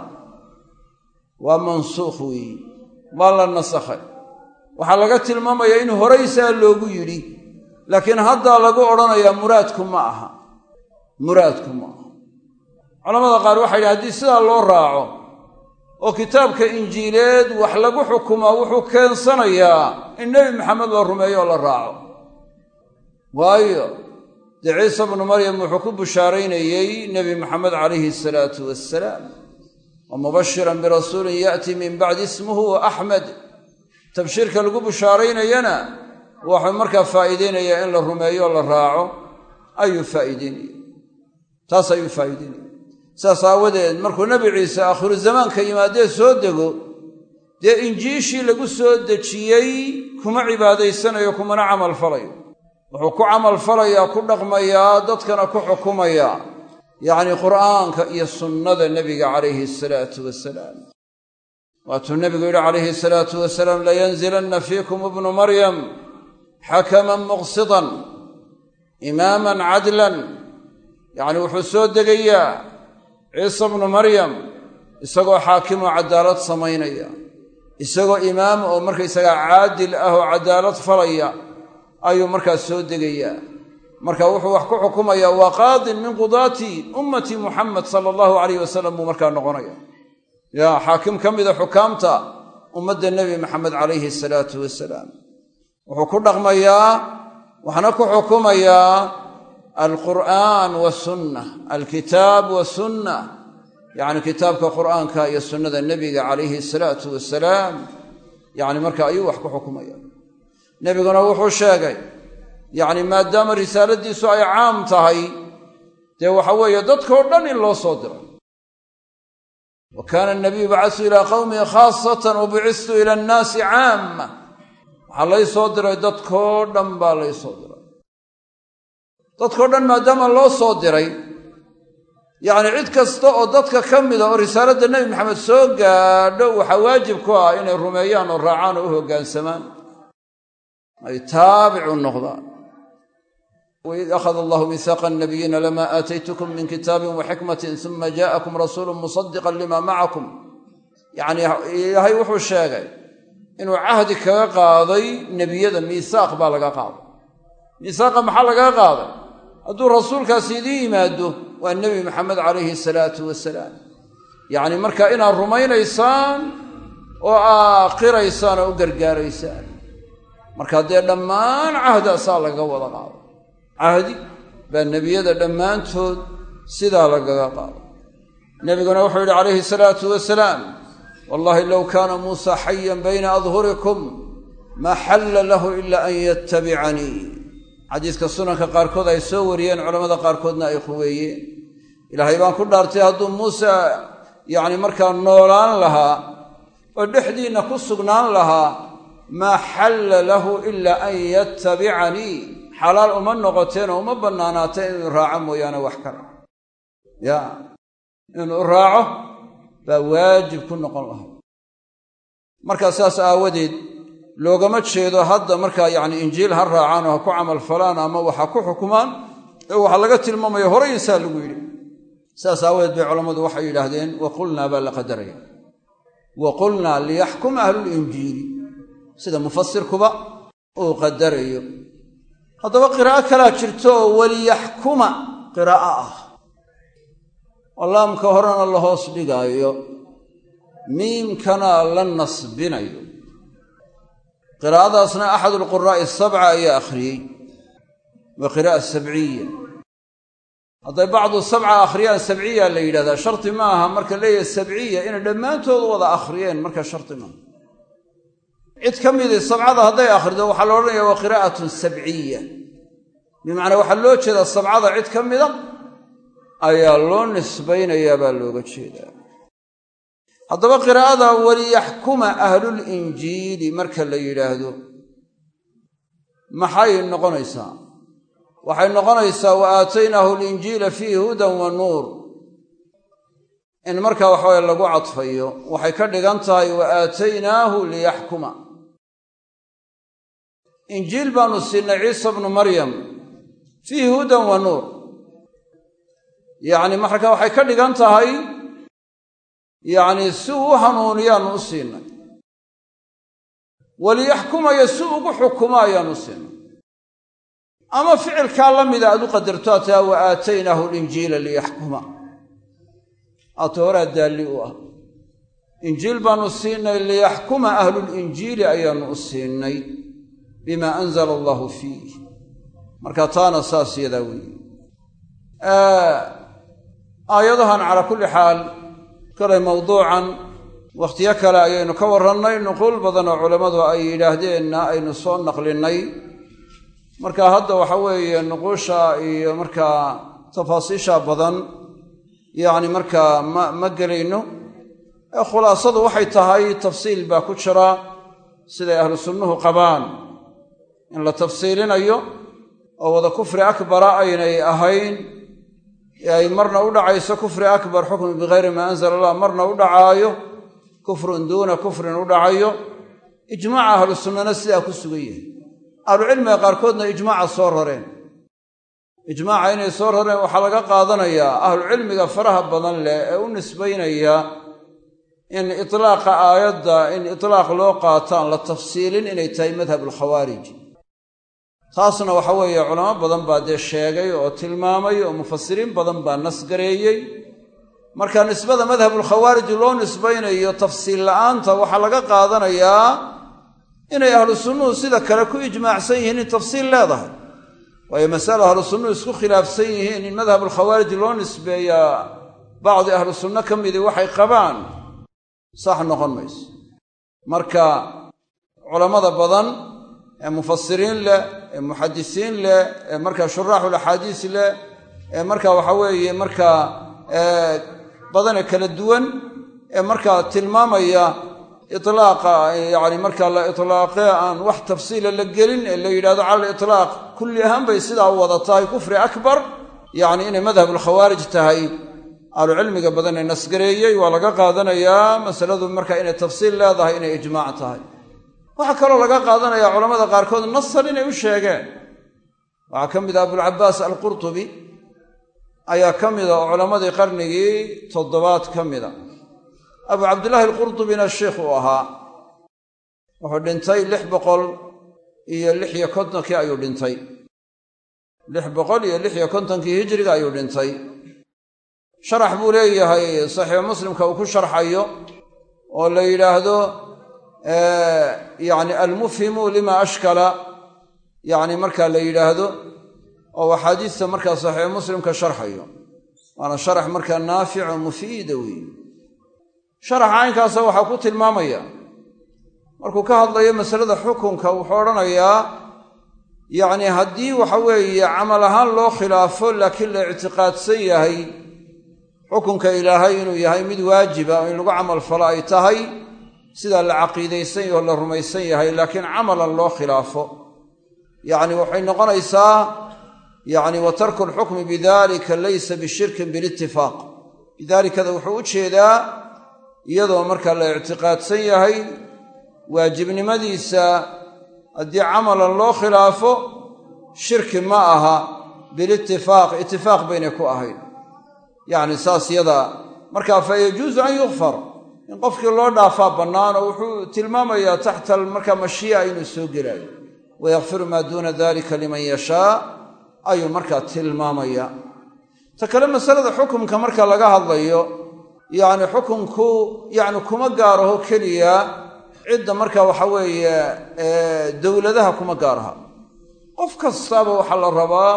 A: Waa mansuukh weeye waa la nasakhay. Waxaa laga tilmaamayaa in horaysaa loogu yidhi laakiin haddaa lagu odhanayaa muraadku ma aha. Muraadku ma aha. Culamada qaar waxay yidhahen haddii sidaa loo raaco oo kitaabka injiileed wax lagu xukumaa wuxuu keensanayaa in nebi maxamed la rumeeyo oo la raaco. Waayo dee ciise bnu maryam wuxuu ku bushaaraynayey nebi maxamed calayhi asalaatu wassalaam wa mubashiran birasuulin ya'tii min bacdi ismuhu axmed tabshiirka lagu bushaaraynayana waxuu markaa faa'iideynayaa in la rumeeyo la raaco. Ayuu faa'iideynaya taas ayuu faa'iideynaya saas aawadeed markuu nebi ciise aakhiru zamaanka yimaadee soo dego dee injiishii lagu soo dejiyey kuma cibaadaysanayo kumana camal falayo. Wuxuu ku camal falayaa ku dhaqmayaa dadkana ku xukumayaa. Yacnii qur'aanka iyo sunnada nebiga calayhi asalaatu wasalaam. Waatuu nebigu yidhi calayhi salaatu wasalaam layanzilanna fiikum ibnu maryam xakaman muqsidan imaaman cadlan. Yacni wuxuu soo degayaa ciise bnu maryam isagoo xaakimoo caddaalad samaynaya isagoo imaam oo markaysagaa caadil ah oo caddaalad falaya ayuu markaas soo degayaa. Marka wuxuu wax ku xukumayaa waa qaadin min qudaati ummati muxamed sala allahu calayh wasalam buu markaa noqonaya yaa xaakim ka mida xukaamta ummadda nebi maxamed calayhi salaatu wasalaam wuxuu ku dhaqmayaa waxna ku xukumayaa alqur'aan wasunna alkitaab wasunna yacni kitaabka qur'aanka iyo sunnada nebiga calayhi salaatu wasalaam yacni marka ayuu wax ku xukumaya. Nebiguna wuxuu sheegay yacni maadaama risaaladiisu ay caam tahay dee waxa weeye dadkoo dhan in loo soo diray wa kaana anabiyu bacasu ilaa qawmihi khaasatan wa bicistu ila annaasi caama waxaa lay soo diray dadkoo dhan baa lay diray dadkao dhan maadaama loo soo diray yacni cid kasta oo dadka ka mida oo risaaladda nebi maxamed soo gaadho waxaa waajib ku ah inay rumeeyaan oo raacaan oo u hoggaansamaan ay taabicu noqdaan. Waid akhada allahu miihaaqa annabiyiina lamaa aataytukum min kitaabin wa xikmatin suma jaa'akum rasuulun musadiqan lima macakum yacnii ilaahay wuxuu sheegay inuu cahdi kaga qaaday nebiyada miisaaq baa laga qaaday. Miisaaqa maxaa lagaga qaaday hadduu rasuulkaasi idiin yimaado waa nebi maxamed calayhi salaatu wasalaam. Yacni marka inaad rumaynaysaan oo aaqiraysaan oo u gargaaraysaan. Marka dee dhammaan cahdaasaa lagaga wada qaado. Cahdi baa nebiyada dhammaantood sidaa lagaga qaado. Nebiguna wuxuu yidhi calayhi salaatu wasalaam wallahi low kaana muusa xayan bayna adhurikum ma xalla lahu ila an yattabicanii xadiiska sunanka qaarkood ay soo wariyeen culammada qaarkoodna ay quweeyeen ilaahay baan ku dhaartay hadduu muuse yacni markaa noolaan lahaa oo dhexdiinna ku sugnaan lahaa maa xalla lahu ilaa an yattabicanii xalaal uma noqoteen oo uma bannaanaateen inuu raaco mooyaane wax kale ya inuu raaco baa waajib ku noqon lahaa. Markaa saas aawadeed loogama jeedo hadda markaa yacni injiil ha raacaan oo ha ku camal falaan ama waxa ku xukumaan ee waxaa laga tilmaamaya horay insaa lagu yidhi. Saas aawadeed bay culammadu waxay yidhaahdeen wa qulnaa baa la qadaraya wa qulnaa liyaxkuma ahlulinjiili sida mufasirkuba uu qadarayo. Haddaba qiraa'o kalaa jirto oo waliyaxkuma qiraa'o ah. Oo laamka horena la hoos dhigaayo. Miimkana la nasbinayo qiraa'adaasna axad alquraa'i sabca ayaa akhriyey waa qiraa'a sabciya hadday bacdu sabca akhriyaan sabciya la yidhahdaa. Sharti ma aha marka leeyahay sabciya inay dhammaantood wada akhriyeen marka sharti maaha cid ka midii sabcada hadday akhrido waxaa la odhanaya waa qiraa'atun sabciya. Bimacnaa waxaa loo jeedaa sabcada cid ka mida ayaa loo nisbaynayaa looga jeedaa haddaba qiraa'ada waliyaxkuma ahlulinjiili marka la yidhaahdo maxay noqonaysaa? Waxay noqonaysaa wa aataynaahu alinjiila fiihi hudan wa nuur. In markaa waxaweye lagu cadfayo waxay ka dhigan tahay wa aataynaahu liyaxkuma injiil baanu siinay ciisa bnu maryam fiihi hudan wa nuur. Yacni marka waxay ka dhigan tahay yacni si uu u hanuuniyaannu u siinay. Waliyaxkumayo si ugu xukumo ayaannu u siinay. Ama ficilkaa la mida aad u qadarto ataa wa aataynaahu alinjiila liyaxkuma. Aata daalli u ah. Injiil baannu siinay liyaxkuma ahlulinjiili ayaannu u siinay. Bimaa anzala allahu fiih. Marka taana saas yadaa weeye. Aayadahan calaa kulli xaal kolay mawduucan wakhtiyo kale ayaynu ka warrannay. Nuquul badan oo culammadu ay yidhaahdeenna aynu soo naqlinnay. Marka hadda waxa weeye nuquusha iyo markaa tafaasiisha badan yacni markaa ma ma gelayno. Ee khulaasadu waxay tahay tafsiil baa ku jira siday ahlu sunnuhu qabaan. In la tafsiilinayo oo wada kufri akbara aynay ahayn ay marna u dhacayso kufri akbar xukmi bikayri maa anzala allah marna u dhacaayo kufrun duuna kufrin u dhacayo ijmaaca ahlu sunnana sidaa ku sugan yahay. Ahlucilmiga qaarkoodna ijmaaca soo rareen. Ijmaaca inay soo rareen waxaa laga qaadanayaa ahlucilmiga faraha badan leh ee u nisbaynaya in itlaaqa aayadda in itlaaq loo qaataan la tafsiilin inay tahay madhab alkhawaarij taasna waxa weeye culamo badan baa dee sheegay oo tilmaamay oo mufasiriin badan baa nasgareeyey. Marka nisbada madhabulkhawaarij loo nisbaynayo tafsiil la'aanta waxaa laga qaadanayaa inay ahlu sunnuhu sida kale ku ijmaacsan yihiin in tafsiil leedahay. Waayo masalo ahlu sunnuhu isku khilaafsan yihiin in madhabulkhawaarij loo nisbeeyaa bacdi ahlu sunno ka midii waxay qabaan. Sax noqon mayso. Marka culammada badan ee mufasiriin leh ee muxadisiin leh ee markaa shuraaxul axaadiis leh ee markaa waxa weeye markaa badane kala duwan ee markaa tilmaamaya itlaaqa yacni markaa la itlaaqee aan wax tafsiila la gelin ee la yidhahdo cala litlaaq kulli ahaan bay sidaa wada tahay kufri akbar yacni inay madhabulkhawaarij tahay. Ahlucilmiga badan ee nasgareeyey waa laga qaadanayaa masaladu marka inay tafsiil leedahay inay ijmaac tahay waxaa kaloo laga qaadanayaa culamada qaarkood nasan inay u sheegeen. Waxaa ka mid ah abulcabaas alqurtubi ayaa ka mida oo culammadii qarnigii toddobaad ka mida abu cabdillaahi alqurtubina sheikh uu ahaa. Wuxuu dhintay lix boqol iyo lix iyo kontonkii ayuu dhintay. Lix boqol iyo lix iyo kontonkii hijiriga ayuu dhintay. Sharax buu leeyahay saxiixu muslimka uu ku sharxayo oo la yidhaahdo yacni almufhimu lima ashkala yacni markaa la yidhaahdo oo axaadiista markaa saxiixu muslimka sharxayo. Waana sharax markaa naafico mufiida weeye sharaxa caynkaasa waxaa ku tilmaamaya. Markuu ka hadlayo masalada xukunka wuxuu odhanayaa yacni haddii waxa weeye camal ahaan loo khilaafo laakiin la ictiqaadsan yahay xukunka ilaahay inuu yahay mid waajiba oo in lagu camal falo ay tahay sidaa la caqiidaysan yaho la rumaysan yahay laakiin camalan loo khilaafo. Yacni waxay noqonaysaa yacni wa tarku alxukmi bidalika laysa bishirkin bilitifaaq bidaalikada wuxuu u jeedaa iyadoo marka la ictiqaadsan yahay waajibnimadiisa haddii camalan loo khilaafo shirki ma aha bilitifaaq itifaaq baynay ku ahayd yacni saas yadaa marka fa yajuusu an yukfar in qofkii loo dhaafaa bannaan oo wuxuu tilmaamayaa taxta marka mashii'a inuu soo gelaayo wayakfiru maa duuna dalika liman yashaa ayuu markaa tilmaamaya ta kale masalada xukumka marka laga hadlayo yacni xukunku yacni kuma gaaraho keliya cidda marka waxa weeye dowladaha kuma gaaraha qof kastaaba waxaa la rabaa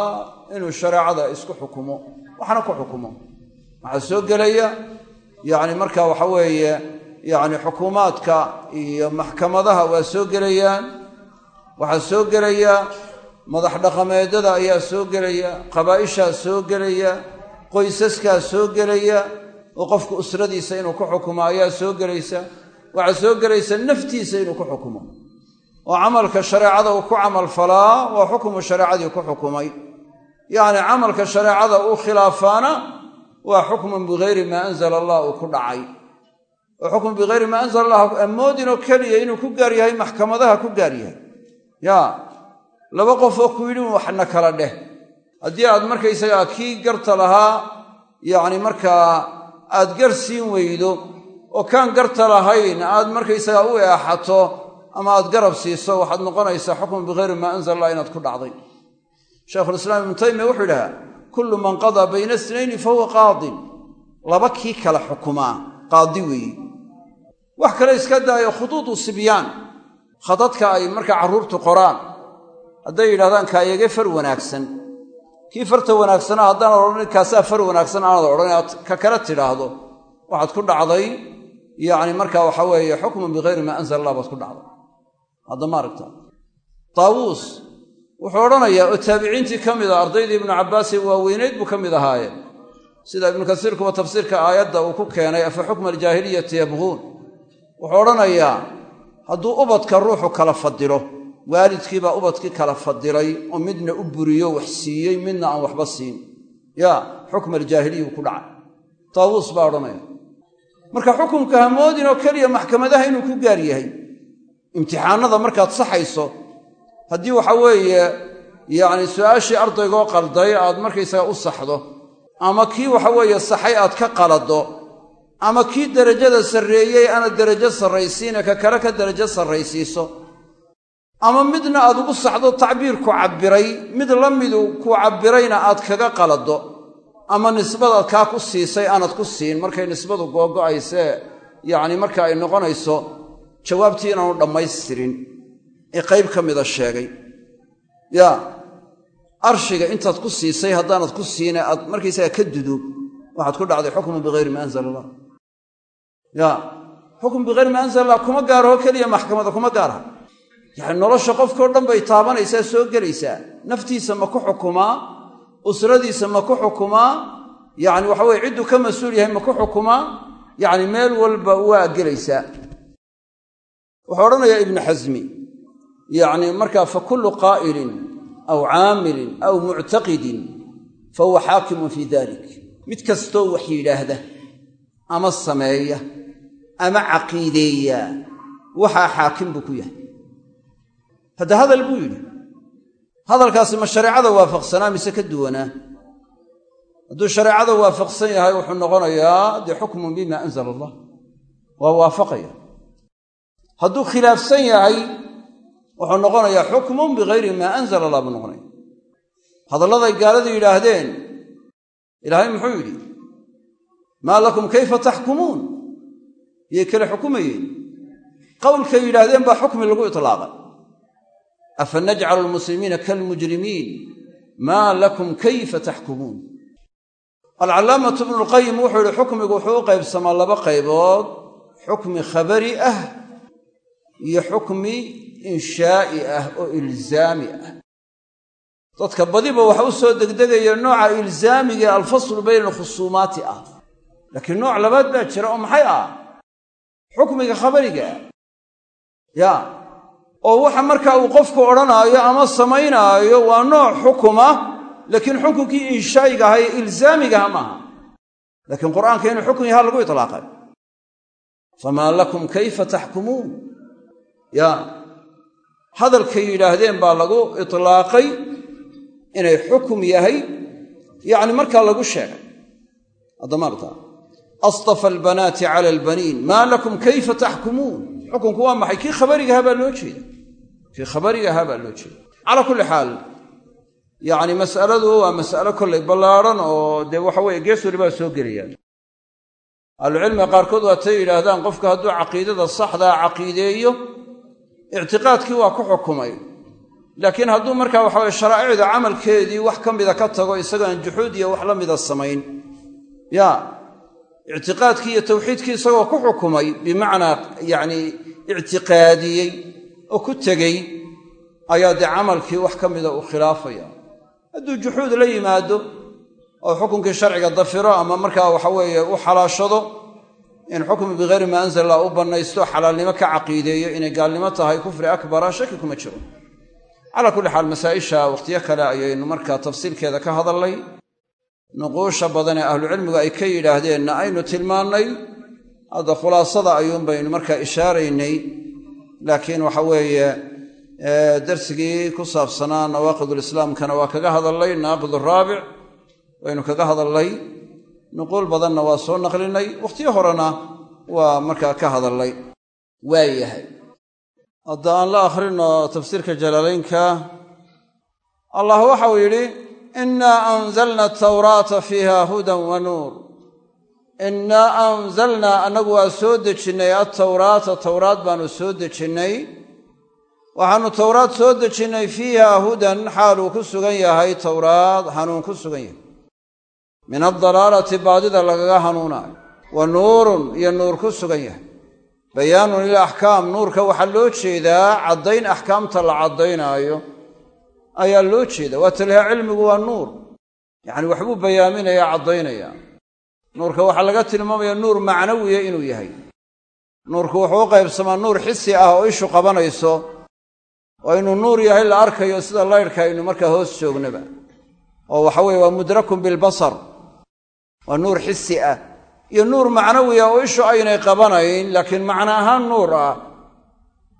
A: inuu shareecada isku xukumo waxna ku xukumo. Waxaa soo gelaya yacni marka waxa weeye yacni xukuumaadka iyo maxkamadaha waa soo gelayaan waxaa soo gelaya madax dhaqameedyada ayaa soo gelaya qabaa'ishaa soo gelaya qoysaskaa soo gelaya oo qofku usradiisa inuu ku xukumo ayaa soo gelaysa waxaa soo gelaysa naftiisa inuu ku xukumo. Oo camalka shareecada uu ku camal falaa waa xukumu shareecadii ku xukumay. Yacni camalka shareecada uu khilaafaana waa xukmun bigayri maa anzala allah uu ku dhacay. Oo xukmun bigayri maa anzala allah amoodinoo keliya inuu ku gaar yahay maxkamadaha ku gaar yahay. Ya laba qof oo ku waxna kala dheh. Haddii aad markaysagaa kii garta lahaa yacni markaa aad gar siin weydo oo kaan garta lahayn aad markaysagaa u eexato ama aad garab siiso waxaad noqonaysaa xukmun bigayri maa anzala allah inaad ku dhacday. Shaykhulislaam ibnu taymiya wuxuu yidhahaa kullu man qadaa bayna isnayni fa huwa qaadin. Laba kii kala xukumaa qaadi weeye wax kale iska daayo khuduudu sibyaan. Khadadka ay markaa carruurtu qoraan. Hadday yidhahdaan kaayage far wanaagsan. Kii farta wanaagsanaa haddaan odhan kaasaa far wanaagsan aanad odhan aad ka kale tidhaahdo. Waxaad ku dhacday yacni markaa waxa weeye xukmun bigayri maa anzala allah baad ku dhacday. Hadda ma aragta. Taawuus wuxuu odhanayaa oo taabiciintii ka mid a ardaydii ibnu cabbaasee waaweynayd buu ka mid ahaaye. Sida ibnu kasiirkuba tafsiirka aayadda uu ku keenay afa xukma aljaahiliyati yabquun wuxuu odhanayaa hadduu ubadka ruuxu kala fadilo waalidkiibaa ubadkii kala fadilay oo midna u buriyo wax siiyey midna aan waxba siin. Yaa xukma aljaahiliya ku dhacay. Taawuus baa odhanaya marka xukumka hamoodin oo keliya maxkamadaha inuu ku gaar yahay imtixaanada markaad saxayso haddii waxa weeye yacni su'aashii ardaygoo qalday aad markaysaga u saxdo ama kii waxa weeye saxay aad ka qalado ama kii derajada sarreeyey aana derajo sarraysiine ka kale ka derajo sarraysiiso ama midna aad ugu saxdo tacbiirku cabbiray mid la midu kuu cabbirayna aad kaga qalado ama nisbadaad kaa ku siisay aanad ku siin markay nisbadu googo'aysee yacni marka ay noqonayso jawaabtii inaanu dhammaystirin ee qayb ka mida sheegay. Yaa arshiga intaad ku siisay haddaanad ku siine aad markaysaga ka dudo waxaad ku dhacday xukmun bigayri maa anzala allah. Ya xukm bikayri maa anzala allah kuma gaaroo keliya maxkamada kuma gaarha yacni nolosha qofkao dhan bay taabanaysaa soo gelaysaa. Naftiisa ma ku xukumaa usradiisa ma ku xukumaa yacni waxa weye cidduu ka mas'uul yahay ma ku xukumaa yacni meel walba waa gelaysaa. Wuxuu odhanayaa ibnu xasmi yacni markaa fa kullu qaa'ilin aw caamilin aw muctaqidin fa huwa xaakimun fii dalik mid kastoo wax yidhaahda ama sameeya ama caqiideeya waxaa xaakim buu ku yahay. Hadda hadal buu yidhi. Hadalkaasi ma shareecada waafaqsanaa mise ka duwanaa? Hadduu shareecada waafaqsan yahay wuxuu noqonayaa dee xukmun bima anzala allah. Waa waafaqaya. Hadduu khilaafsan yahay wuxuu noqonayaa xukmun bigayri maa anzala allah buu noqonaya. Hadalladay gaaladu yidhaahdeen ilaahay muxuu yidhi maa lakum kayfa taxkumuun yay kale xukumayeen. Qowlkay yidhaahdeen baa xukmi lagu itlaaqay. Afa najcalu lmuslimiina kalmujrimiin? Maa lakum kayfa taxkumuun alcallaamatu ibnulqayim wuxuu yihi xukmigu wuxuu u qaybsamaa laba qaybood xukmi khabari ah iyo xukmi inshaa'i ah oo ilzaami ah. Dadka badiba waxa u soo degdegaya nooca ilzaamigae alfaslu bayna alkhusuumaati ah. Laakiin nooc labaad baa jira oo maxay ah? Xukmiga khabariga. Ya. Oo waxa marka uu qofku odhanaayo ama samaynaayo waa nooc xukuma laakiin xukunkii inshaa'iga aha ee ilzaamigaha maaha. Laakiin qur'aanka inuu xukun yahaa lagu itlaaqay. Famaa lakum kayfa taxkumuun ya hadalkay yidhaahdeen baa lagu itlaaqay inay xukum yahay yacni markaa lagu sheegay. Addamaarta astafa albanaati cala albaniin maa lakum kayfa taxkumuun xukunku waa maxay? Kii khabarigaha baa loo jeeda. Kii khabarigahaa baa loo jeeda. Calaa kulli xaal yacni mas'aladu waa mas'alo kollay ballaadhan oo dee waxa weeye gees walibaa soo gelayaan. Ahlucilmiga qaarkood waatay yidhaahdaan qofka hadduu caqiidada saxdaa caqiideeyo ictiqaadkii waa ku xukumay. Laakiin hadduu markaa waxaweye sharaa'icda camalkeedii wax ka mida ka tago isagoon juxuud iyo wax la mida samayn. Ya ictiqaadkii iyo tawxiidkii isagoo ku xukumay bimacnaa yacni ictiqaadiyey oo ku tegey ayaa dee camalkii wax ka mida uu khilaafaya. Hadduu juxuud la yimaado oo xukunkii sharciga dafiro ama markaa waxaweeye u xalaashado in xukmi bikayri maa anzala allah u bannaysto xalaalnimo ka caqiideeyo inay gaalnimo tahay kufri akbara shaki kuma jiro. Calaa kulli xaal masaa'isha wakhtiyo kale ayaynu markaa tafsiilkeeda ka hadalnay nuquusha badan ee ahlucilmigu ay ka yidhaahdeenna aynu tilmaannay. Hadda khulaasada ayuun baynu markaa ishaaraynay. Laakiin waxa weeye darsigii ku saabsanaa nawaaqidulislaamkana waa kaga hadalnay naaqid raabic waynu kaga hadalnay nuquul badanna waa soo naqlinay. Wakhtiyo horena waa markaa ka hadalnay waayahay hadda aan la akhrino tafsiirka jalaalaynka allah waxau yidhi innaa anzalna atawraata fiiha hudan wa nuur. Innaa anzalnaa annagu waa soo dejinnay attawraata towraad baanu soo dejinnay. Waxaannu towraad soo dejinnay fiiha hudan xaaluu ku sugan yahay towraad hanuun ku sugan yahay min addalaalati baadida lagaga hanuunaayo. Wa nuurun iyo nuur ku sugan yahay. Bayaanun lilaxkaam nuurka waxaa loo jeedaa caddayn axkaamta la caddaynaayo ayaa loo jeeda waa taliha cilmigu waa nuur. Yacni waxbuu bayaaminayaa caddaynaya nuurka waxaa laga tilmaamaya nuur macnawiya inuu yahay. Nuurku wuxuu u qaybsamaa nuur xisi ah oo ishu qabanayso. Oo inuu nuur yahay la arkayo sida laydhka aynu markaa hoos joognaba. Oo waxa weeye waa mudrakun bilbasar waa nuur xisi ah. Iyo nuur macnawiya oo ishu aynay qabanayn laakiin macno ahaan nuur ah.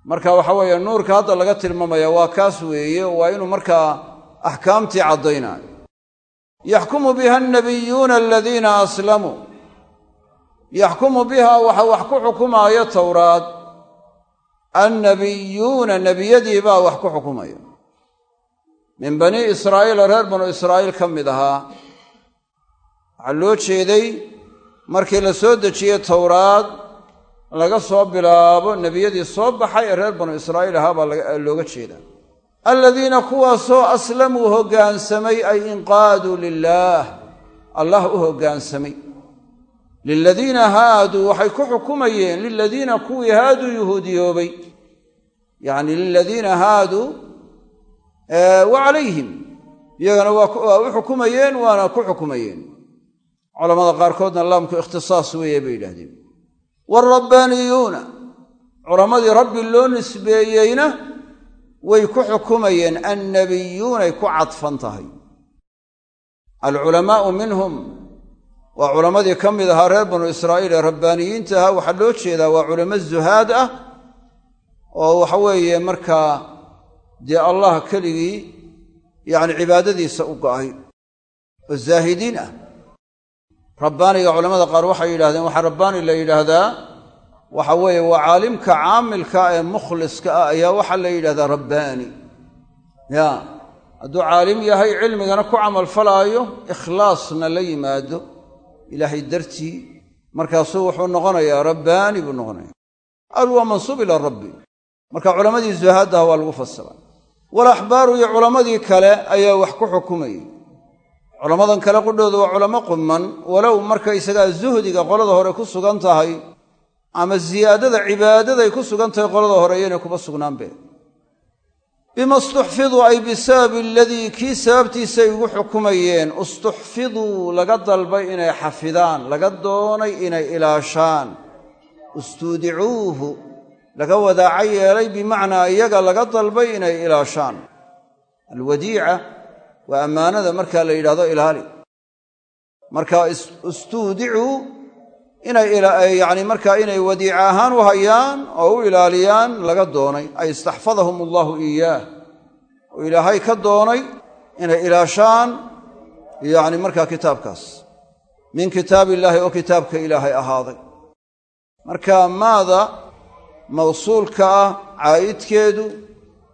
A: Marka waxa weeye nuurka hadda laga tilmaamaya waa kaas weeye waa inuu markaa axkaamtii caddaynaayo yaxkumu biha annabiyuuna aladiina aslamuu yaxkumu biha waxa wax ku xukumaayo towraad annabiyuuna nebiyadii baa wax ku xukumaya. Min banii israa'iila reer banu israa'iil ka mid ahaa waxaa loo jeeday markii la soo dejiyey towraad laga soo bilaabo nebiyadii soo baxay ee reer banu israa'iil ahaa baa looga jeedaa. Aladiina kuwaasoo aslamuu hoggaansamay ay inqaaduu lilaah allah u hoggaansamay liladiina haaduu waxay ku xukumayeen liladiina kuwii haaduu yuhuudiyoobay. Yacni liladiina haaduu wa calayhim. Iyagana waa u xukumayeen waana ku xukumayeen culamada qaarkoodna laamku ikhtisaas weeye bay yidhahdeen waalrabbaaniyuuna culammadii rabbi loo nisbeeyeyna way ku xukumayeen annabiyuunay ku cadfan tahay. Alculamaa'u minhum waa culammadii ka mid ahaa reer banu israa'iil ee rabbaaniyiinta ahaa waxaa loo jeedaa waa culamo zuhaad ah oo waxa weeye markaa dee allah keligii yacni cibaadadiisa u go'ay oo zaahidiin ah rabbaaniga culamada qaar waxay yidhahdeen waxaa rabbaani la yidhaahdaa waxa weeye waa caalimka caamilka ee mukhliska ah ayaa waxaa la yidhahdaa rabbaani ya hadduu caalim yahay cilmigana ku camalfalaayo ikhlaasna la yimaado. Ilaahay dartii markaasuu wuxuu noqonayaa rabbaani buu noqonaya al waa mansuub ila rabbi. Marka culammadii zuhaaddaha waa lagu fasira walaxbaaru iyo culammadii kale ayaa wax ku xukumayay culammadan kale qudhooda waa culamo qumman walow markaysagaa zuhdiga qolada hore ku sugan tahay ama ziyaadada cibaadaday ku sugan tahay qolada hore iyaynay kuma sugnaanbe. Bima istuxfiduu ay bisababi aladii kii sababtiisay ugu xukumayeen istuxfiduu laga dalbay inay xafidaan laga doonay inay ilaashaan. Istuudicuuhu laga wadaaco yeelay bimacnaa iyaga laga dalbay inay ilaashaan. Alwadiica waa ammaanada markaa la yidhahdo ilaali. Marka istuudicuu inay yacni markaa inay wadiica ahaan u hayaan oo u ilaaliyaan laga doonay. Ay istaxfadahum allahu iyaah. Oo ilaahay ka doonay inay ilaashaan yacni markaa kitaabkaas. Min kitaab illaahi oo kitaabka ilaahay ahaaday. Marka maada mawsuulka ah caa'idkeedu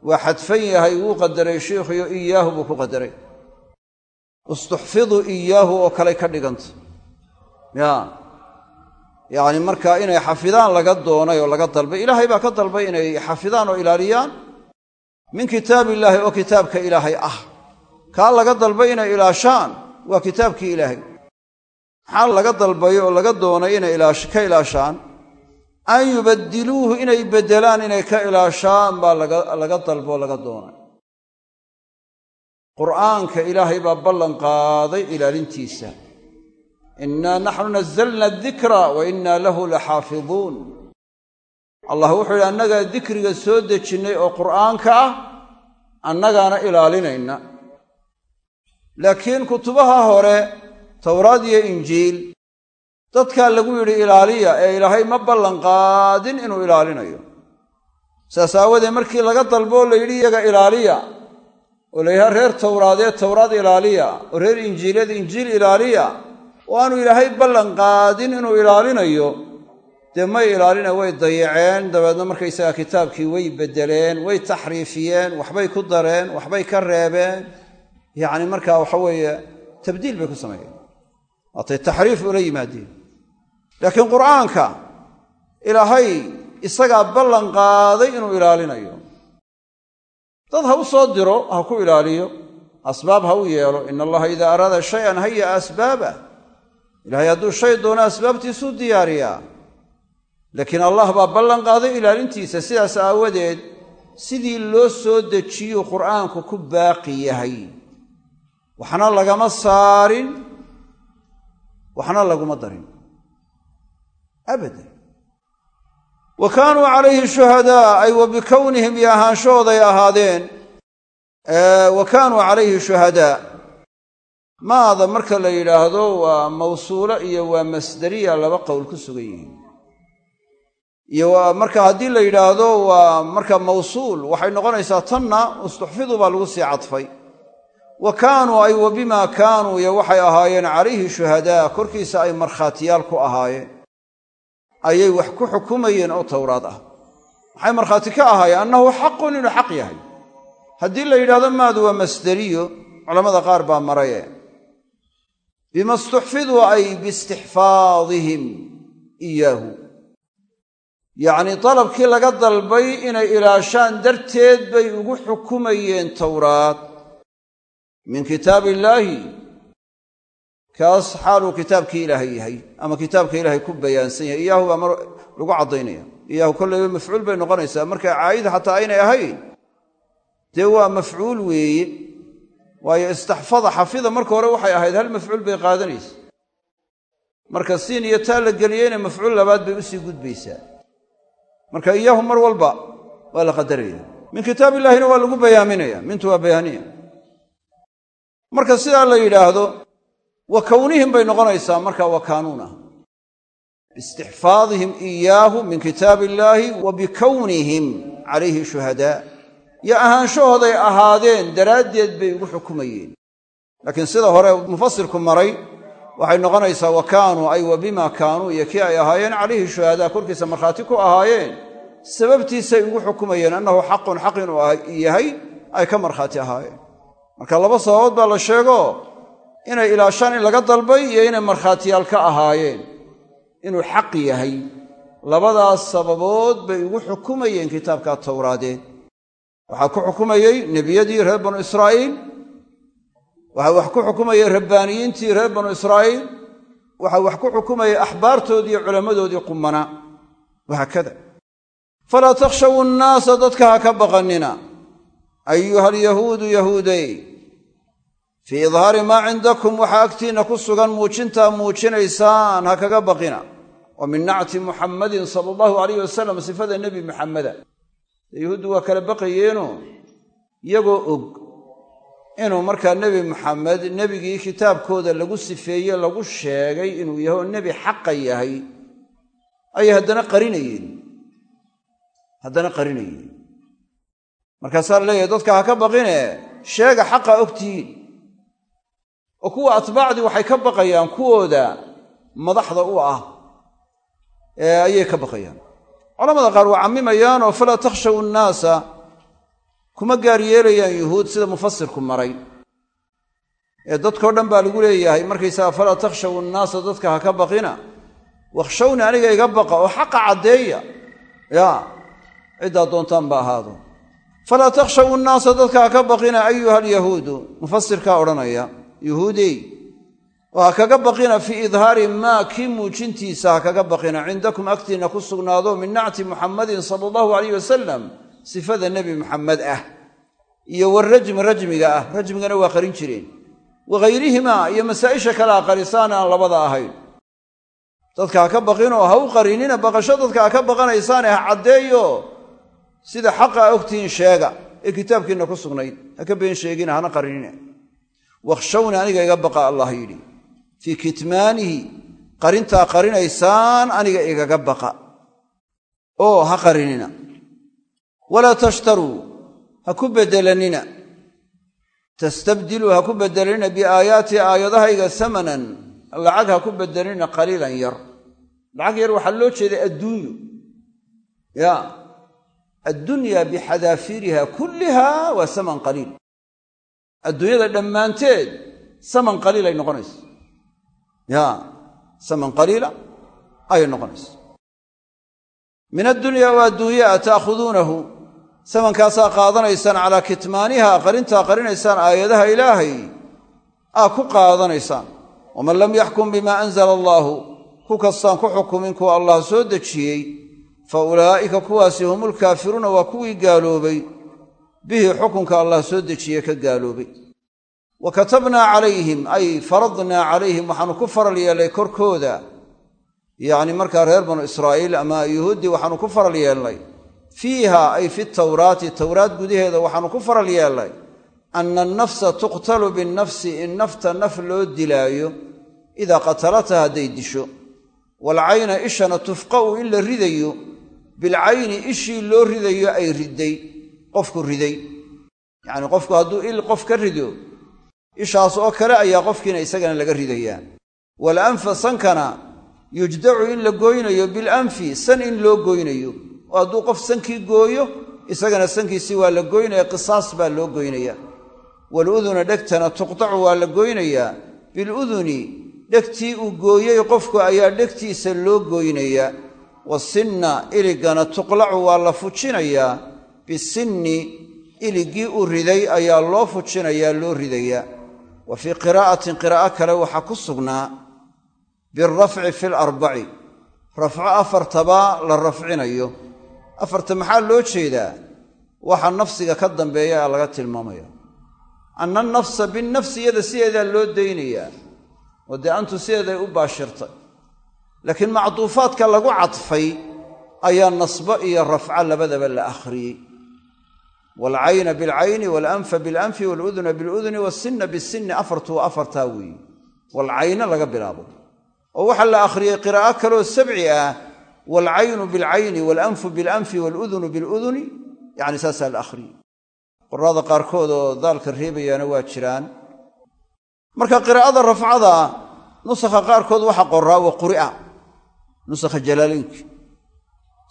A: waa xadfan yahay wuu qadaray sheikhiyo iyaahu buu ku qadaray. Istuxfiduu iyaahu oo kaley ka dhiganta ya. Yacni markaa inay xafidaan laga doonay oo laga dalbay ilaahay baa ka dalbay inay xafidaan oo ilaaliyaan min kitaab illaahi oo kitaabka ilaahay ah. Kaa laga dalbay inay ilaashaan waa kitaabkii ilaahay. Maxaa laga dalbay oo laga doonay inay ka ilaashaan an yubaddiluuhu inay beddelaan inay ka ilaashaan baa laga dalboo laga doonay. Qur'aanka ilaahay baa ballan qaaday ilaalintiisa. Innaa naxnu nazzalna adikra wa innaa lahu laxaafiduun. Allah wuxuu yidhi annagaa dikriga soo dejinnay oo qur'aanka ah annagaana ilaalinayna. Laakiin kutubaha hore towraad iyo injiil dadkaa lagu yidhi ilaaliya ee ilaahay ma ballanqaadin inuu ilaalinayo. Saas aawadeed markii laga dalboo la yidhi iyaga ilaaliya. Oo la reer towraadeed towraad ilaaliya. Oo reer injiileed injiil ilaaliya. Oo aanu ilaahay ballanqaadin inuu ilaalinayo. Dee may ilaalina way dayaceen. Dabeedna markaysagaa kitaabkii way beddeleen way taxriifiyeen waxbay ku dareen waxbay ka reebeen. Yacni markaa waxa weeye tabdiil bay ku sameeyeen. Waatay taxriif ula yimaadeen laakiin qur'aanka ilaahay isagaa ballan qaaday inuu ilaalinayo. Dad ha u soo diro ha ku ilaaliyo. Asbaab ha u yeelo. Ina allaha idaa araada shayan hayaa asbaabah ilaahay hadduu shay doono asbaabtiisuu diyaariyaa. Laakiin allah baa ballan qaaday ilaalintiisa sidaas aawadeed sidii loo soo dejiyuu qur'aanku ku baaqi yahay. Waxna lagama saarin waxna laguma darin abadan wa kaanuu calayhi shuhadaa ay wa bikownihim iyo ahaanshahooday ahaadeen wa kaanuu calayhi shuhadaa. Maada marka la yidhaahdo waa mawsuulo iyo waa masderiya laba qowl ku sugan yihiin. Iyo marka haddii la yidhaahdo waa marka mawsuul waxay noqonaysaa tanna istuxfidu baa lagu sii cadfay. Wa kaanuu ay wa bimaa kaanuu iyo waxay ahaayeen calayhi shuhadaa korkiisa ay markhaatiyaal ku ahaayeen ayay wax ku xukumayeen oo towraad ah. Maxay markhaati ka ahaayeen? Annahu xaqun inuu xaq yahay. Haddii la yidhahdo maadu waa masderiyo culamada qaar baa maraye. Bima istuxfiduu ay biistixfaadihim iyaahu. Yacnii dalabkii laga dalbay inay ilaashaan darteed bay ugu xukumayeen towraad min kitaab illaahi kaas xaaluu kitaabkii ilaahay yahay ama kitaabka ilaahay ku bayaansan yahay iyaahu baa lagu caddaynaya. Iyaahu kollayba mafcuul bay noqonaysaa. Marka caayida xataa aynay ahayn dee waa mafcuul weeye. Waayo istaxfada xafida marka hore waxay ahayd hal mafcuul bay qaadanaysa marka siin iyo taa la geliyeyna mafcuul labaad bay u sii gudbaysaa. Marka iyaahu mar walba waa la qadaraya min kitaab illaahina waa lagu bayaaminaya. Mintu waa bayaaniya. Marka sidaa la yidhaahdo wa kownihim bay noqonaysaa markaa wa kaanuuna biistixfaadihim iyaahu min kitaabi illaahi wa bikownihim calayhi shuhadaa yo ahaanshahooday ahaadeen daraaddeed bay ugu xukumayeen. Laakiin sida hore mufasirku maray waxay noqonaysaa wa kaanuu ay wa bima kaanuu iyo kii ay ahaayeen calayhi shuhadaa korkiisa markhaati ku ahaayeen sababtiisay ugu xukumayeen annahu xaqun xaq inuu yahay ay ka markhaati ahaayeen. Marka laba sababood baa la sheego inay ilaashaan in laga dalbay iyo inay markhaatiyaal ka ahaayeen. Inuu xaq yahay. Labadaas sababood bay ugu xukumayeen kitaabka towraadeed waxaa ku xukumayey nebiyadii reer banu israa'iil. Waxaa wax ku xukumayey rabbaaniyiintii reer banu israa'iil. Waxaa wax ku xukumayey axbaartoodii culammadoodii qumana wahaakada falaa takhshawu nnaasa dadka ha ka baqannina. Ayuha alyahuudu yahuudey fii idhaari maa cindakum waxaa agtiinna ku sugan muujintaa muujinaysaan ha kaga baqina. Wa min nacti muxammadin sala allahu alayh wasalam sifada nebi muxammeda yahuuddu waa kala baqayeenoo iyagoo og inuu markaa nebi muxamed nebigii kitaabkooda lagu sifeeye lagu sheegay inuu yahay oo nebi xaqa yahay ayay haddana qarinayeen. Haddana qarinayeen. Markaasaa la leeyahay dadka ha baqine sheega xaqa ogtihiin oo kuwa atbaacdii waxay ka baqayaan kuwooda madaxda u ah ayay ka baqayaan. Culamada qaar waa cammimayaan oo falaa takhshaw nnaasa kuma gaar yeelayaan yuhuud sida mufasirku maray. Ee dadkao dhan baa lagu leeyahay markaysaga falaa takhshaw nnaasa dadka ha ka baqina. Wakhshawni aniga iga baqa oo xaqa caddeeya. Yaa ciddaa doontaan ba ahaado. Falaa takhshaw nnaasa dadka ha ka baqina ayuha alyahuudu mufasirkaa odhanaya yuhuudey oo ha kaga baqina fii idhaari maa kii muujintiisa ha kaga baqina cindakum agtiinna ku sugnaado min nacti muxammadin sala allahu alayh wasalam sifada nebi muxammed ah iyo warajmi rajmiga ah rajmigana waa qarin jireen waghayrihimaa iyo masaa'isha kale a qarisaan aan labada ahayn. Dadka ha ka baqinoo ha u qarinina baqasho dadka ha ka baqanaysaane ha caddeeyo sida xaqa a sheega ee kitaabkiinna ku sugnayd ha ka been sheegina hana qarinina wakhshawni aniga iga baqa allah yidhi. Fii kitmaanihi qarintaa qarinaysaan aniga igaga baqa. Oo ha qarinina. Walaa tashtaruu ha ku beddelanina tastabdiluu ha ku beddelanina biaayaati aayadahayga samanan. Lacag ha ku beddelanina qaliilan yar. Lacag yar waxaa loo jeeday adduunyo ya addunya bixadaafiiriha kulliha waa saman qaliil adduunyada dhammaanteed saman qaliil ay noqonaysa ya saman qaliila ayay noqonaysa min addunya waa adduunyaa taakhuduunahu samankaasaa qaadanaysaan calaa kitmaaniha qarintaa qarinaysaan aayadaha ilaahay aa ku qaadanaysaan. Waman lam yaxkum bimaa anzala allaahu ku kastaan ku xukumin kuwa allah soo dejiyey fa ulaa'ika kuwaasi humulkaafiruuna waa kuwii gaaloobay bihi xukunka allah soo dejiye ka gaaloobay. Wa katabnaa calayhim ay faradnaa calayhim waxaanu ku faral yeelnay korkooda. Yacni markaa reer banu israa'iil ama yuhuuddii waxaanu ku faral yeelnay. Fiiha ay fi tawraati towraad gudaheeda waxaanu ku faral yeelnay. Anna annafsa tuqtalu binnafsi in nafta naf loo dilaayo idaa qatalata hadday disho. Waalcayna ishana tufqa'u in la ridayo bilcayni ishii loo ridayo ay ridday qofku riday. Yacnii qofku hadduu il qof ka rido ishaas oo kale ayaa qofkiina isagana laga ridayaa walanfa sankana yujdacu in la gooynayo bilanfi san in loo gooynayo oo hadduu qof sankii gooyo isagana sankiisii waa la goynaya qisaas baa loo goynaya waaluduna dhegtana tuqtacu waa la goynayaa. Biluduni dhegtii uu gooyey qofku ayaa dhegtiisa loo gooynayaa wasinna iligana tuqlacu waa la fujinayaa bisinni iligii uu riday ayaa loo fujinayaa loo ridayaa wa fii qiraa'atin qiraa'o kale waxaa ku sugnaa birafci fi larbaci rafco afartaba la rafcinayo. Afarta maxaa loo jeedaa? Waxa nafsiga ka dambeeya ee laga tilmaamaya anna anafsa binnafsi iyada sideedaa loo daynayaa. Oo dee antu sideeday u baashirtay. Laakiin macduufaadka lagu cadfay ayaa nasbo iyo rafco labadaba la akhriyey waalcayna bilcayni waalanfa bilanfi waaluduna biluduni waasinna bisinni afartu waa afartaa weeye walcayna laga bilaabo oo waxaa la akhriyey qiraa'o kaloo sabci ah waalcaynu bilcayni waalanfu bilanfi waaludunu biluduni yacni saasaa la akhriyey qurada qaarkood oo daalka reebayaana waa jiraan marka qiraa'ada rafcada nusakha qaarkood waxa qoraa wa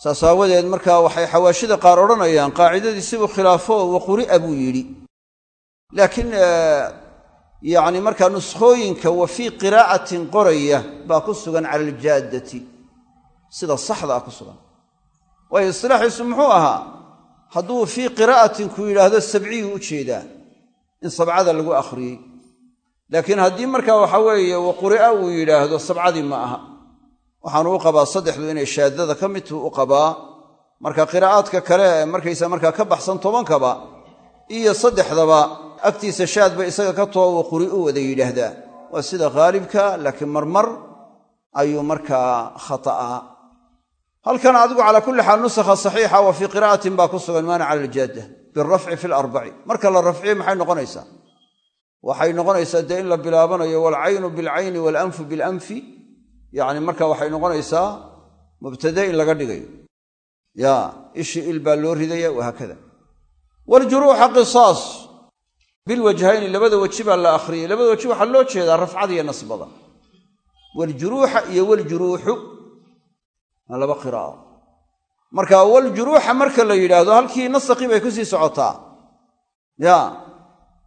A: saas aawadeed markaa waxay xawaashida qaar odhanayaan qaacidadii sibuu khilaafo wa quri'a buu yidhi. Laakiin yacni markaa nuskhooyinka wa fii qiraa'atin qoraya baa ku sugan cala aljaaddati sida saxda ah ku sugan. Waayo istilaaxiisu muxuu ahaa? Hadduu fii qiraa'atin ku yidhaahdo sabciyuu u jeedaa. In sabcada lagu akhriyey. Laakiin haddii markaa waxa weeye wa quri'a uu yidhaahdo sabcadii ma aha waxaanu u qabaa saddexdu inay shaadada ka midtuu u qabaa. Marka qiraa'aadka kale markaysa markaa ka baxsan tobankaba iyo saddexdaba agtiisa shaad ba isaga ka too wa quri u wada yidhaahdaa. Waa sida khaalibka laakiin marmar ayuu markaa khata'aa halkan adigu calaa kulli xaal nusakha saxiixa wa fii qiraa'atin baa ku sugan maana cala aljaadda birafci fi larbaci marka la rafciye maxay noqonaysaa? Waxay noqonaysaa dee in la bilaabanayo waalcaynu bilcayni waalanfu bilanfi yacni marka waxay noqonaysaa mubtade in laga dhigayo. Ya ishii il baa loo ridaya wahaakada waaljuruuxa qisaas. Bilwajhayni labada weji baa la akhriyey labada weji waxaa loo jeedaa rafcada iyo nasbada. Waaljuruuxa iyo waljuruuxu laba qiraa'o. Marka waljuruuxa marka la yidhaahdo halkii nasaqii bay ku sii socotaa. Ya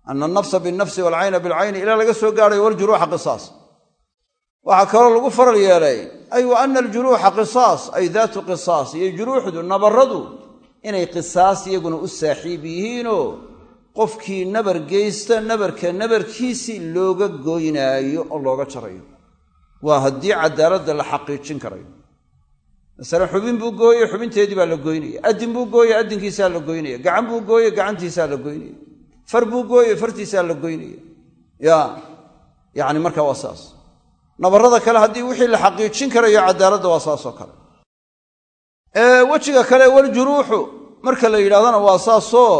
A: ana alnafsa binnafsi waalcayna bilcayni ilaa laga soo gaadhayo waljuruuxa qisaas waxaa kaloo lagu faral yeelay ay wa ana aljuruuxa qisaas ay daatu qisaas iyo juruuxdu nabarradu inay qisaas iyaguna u saaxiib yihiinoo qofkii nabar geysta nabarka nabarkiisii looga goynaayo oo looga jarayo. Waa haddii cadaaladda la xaqiijin karayo. Masalan xubin buu gooye xubinteedii baa la goynaya addin buu gooye addinkiisaa la goynaya gacan buu gooye gacantiisaa la goynaya far buu gooye fartiisaa la goynaya ya yacni marka waa saas nabarrada kale haddii wixii la xaqiijin karayo cadaaladda waa saasoo kale. Wejiga kale waljuruuxu marka la yidhahdana waa saasoo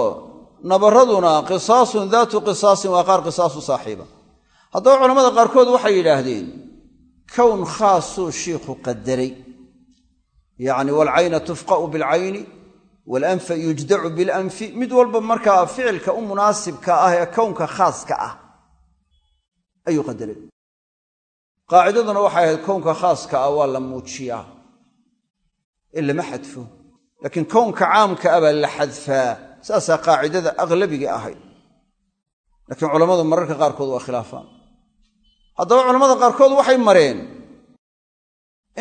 A: nabarraduna qisaasun daatu qisaasin waa qaar qisaasu saaxiiba. Haddaba culamada qaarkood waxay yidhaahdeen kown khaasuu shiikhu qadaray. Yacni waalcayna tufqa'u bilcayni waalanfa yujdacu bilanfi mid walba markaa ficilka u munaasibka ah ee kownka khaaska ah ayuu qadaray qaacidaduna waxay ahayd kownka khaaska ah waa la muujiyaa. Ee lama xadfo. Laakiin kownka caamka ah baa la xadfaa. Saasaa qaacidada aqlabiga ahayd. Laakiin culammadu mararka qaarkood waa khilaafaan. Haddaba culamada qaarkood waxay mareen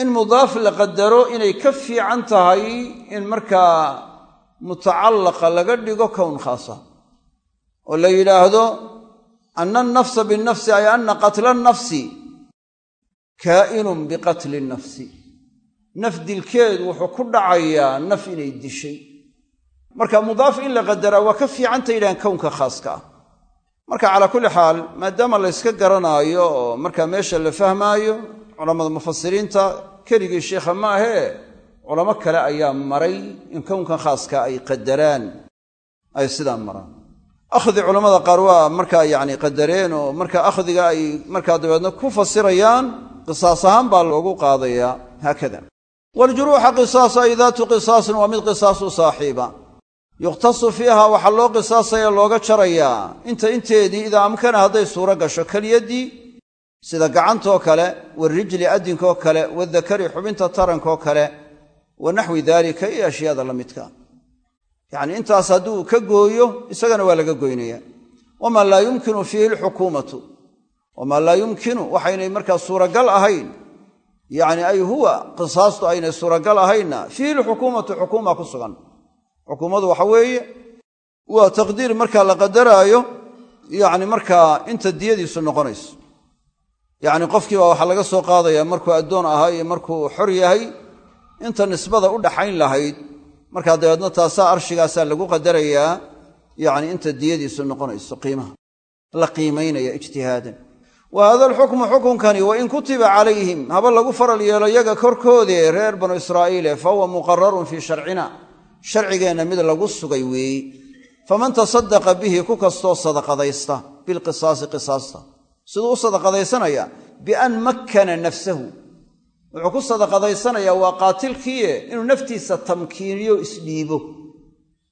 A: in mudaaf la qadaro inay ka fiican tahay in markaa mutacallaqa laga dhigo kown khaasa. Oo la yidhaahdo anna annafsa binnafsi ay anna qatla annafsi kaa'inun biqatli nnafsi naf dilkeedu wuxuu ku dhacayaa naf inay dishay. Marka mudaaf in la qadaraa waa ka fiicanta yidhahaan kownka khaaska. Ah marka calaa kulli xaal maadaama la yska garanaayo oo markaa meesha la fahmaayo culammada mufasiriinta keligii sheikha ma ahee culamo kale ayaa maray in kownkan khaaska ay qadaraan ay sidaa maraan akhdi culammada qaar waa markaa yacni qadareen oo marka akhdiga ay markaa dabeedna ku fasirayaan qisaas ahaan baa loogu qaadayaa haakada. Waljuruuxa qisaas ay daatu qisaasin waa mid qisaasu saaxiiba. Yukhtasu fiiha waxaa loo qisaasaya looga jarayaa. Inta inteedii idaa amkana hadday suuro gasho keliyaddii sida gacantoo kale warijli addinkoo kale wadakari xubinta tarankoo kale wa naxwi daalika iyo ashyaada la midka yacnii intaas hadduu ka gooyo isagana waa laga goynaya. Wamaa laa yumkinu fiihi alxukuumatu. Wamaa laa yumkinu waxaynay markaa suuragal ahayn. Yacni ay huwa qisaastu aynay suuragal ahaynna fiihi lxukuumatu xukuuma ku sugan. Xukuumadu waxa weeye waa taqdiir markaa la qadaraayo yacni markaa inta diyadiisu noqonayso. Yacni qofkiibaa waxaa laga soo qaadayaa markuu addoon ahaa iyo markuu xor lahayd markaa dabeedna taasaa arshigaasaa lagu qadarayaa yacni inta diyadiisu noqonayso qiimaha la qiimaynaya ijtihaadan. Wa hada alxukmu xukunkani wain kutiba calayhim haba lagu faral yeelo yaga korkoodee reer banu israa'iile fa huwa muqararun fii sharcina sharcigeenna mid lagu sugay weeyi. Faman tasadaqa bihi ku kastoo sadaqadaysta bilqisaasi qisaasta. Siduu u sadaqadaysanaya bian makkana nafsahu wuxuu ku sadaqadaysanayaa waa qaatilkiie inuu naftiisa tamkiiniyo isdhiibo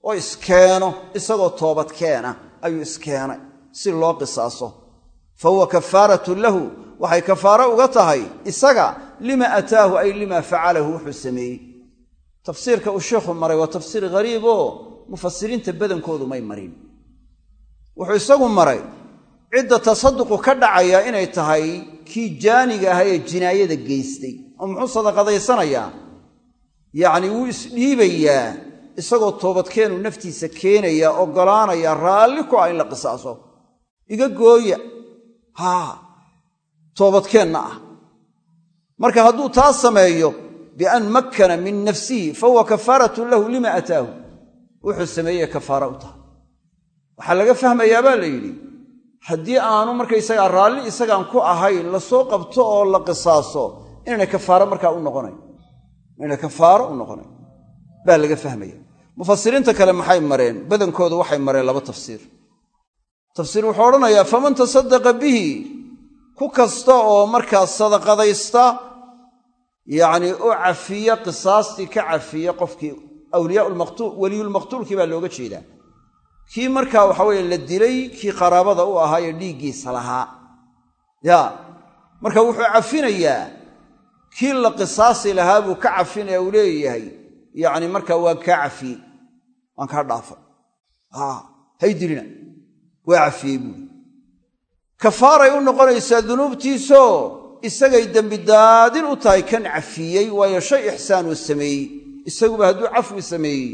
A: oo iskeeno isagoo toobad keena ayuu iskeenay si loo qisaaso. Fa huwa kafaaratun lahu waxay kafaaro uga tahay isaga lima ataahu ay lima facalahu wuxuu sameeyey. Tafsiirka uu sheikhu maray waa tafsiir ghariib mufasiriinta badankoodu may marin. Wuxuu isagu maray cidda tasaduqu ka dhacaya inay tahay kii jaaniga ahaa ee jinaayada geystay oo muxuu sadaqadaysanayaa yacni wuu isdhiibayaa isagoo toobadkeenuu naftiisa keenaya oggolaanaya raalli ku ah in la qisaaso. Iga gooya haa toobadkeenna ah. Marka hadduu taa sameeyo bian makkana min nafsihi fa huwa kafaaratun lahu lima ataahu. Wuxuu sameeyey kafaara u tahay. Waxaa laga fahmayaa baa la yidhi haddii aanu markaysagaa raalli isagaan ku ahayn la soo qabto oo la qisaaso inaynay kafaaro markaa u noqonayn inaynay kafaaro u noqonayn baa laga fahmaya. Mufasiriinta kale maxay mareen? Badankoodu waxay mareen laba tafsiir. Tafsiir wuxuu odhanayaa faman tasadaqa bihi ku kasta oo markaa sadaqadaysta yacnii oo cafiya qisaastii ka cafiya qofkii awliyaamaqtuul weliyulmaqtuulkii baa looga jeedaa. Kii markaa waxa weeye la dilay kii qaraabada u ahaa ee dhiiggiisa lahaa. Ya marka wuxuu cafinayaa kii la qisaasi lahaa buu ka cafinaya uu leeyahay. Yacni markaa waan kaa cafiyey waan kaa dhaafay. Hay dilina waa cafiyey buui kafaaray u noqonaysaa dunuubtiisoo isagay dembidaadin u tahay kan cafiyey waayo shay ixsaanuu sameeyey. Isaguba hadduu cafwi sameeyey.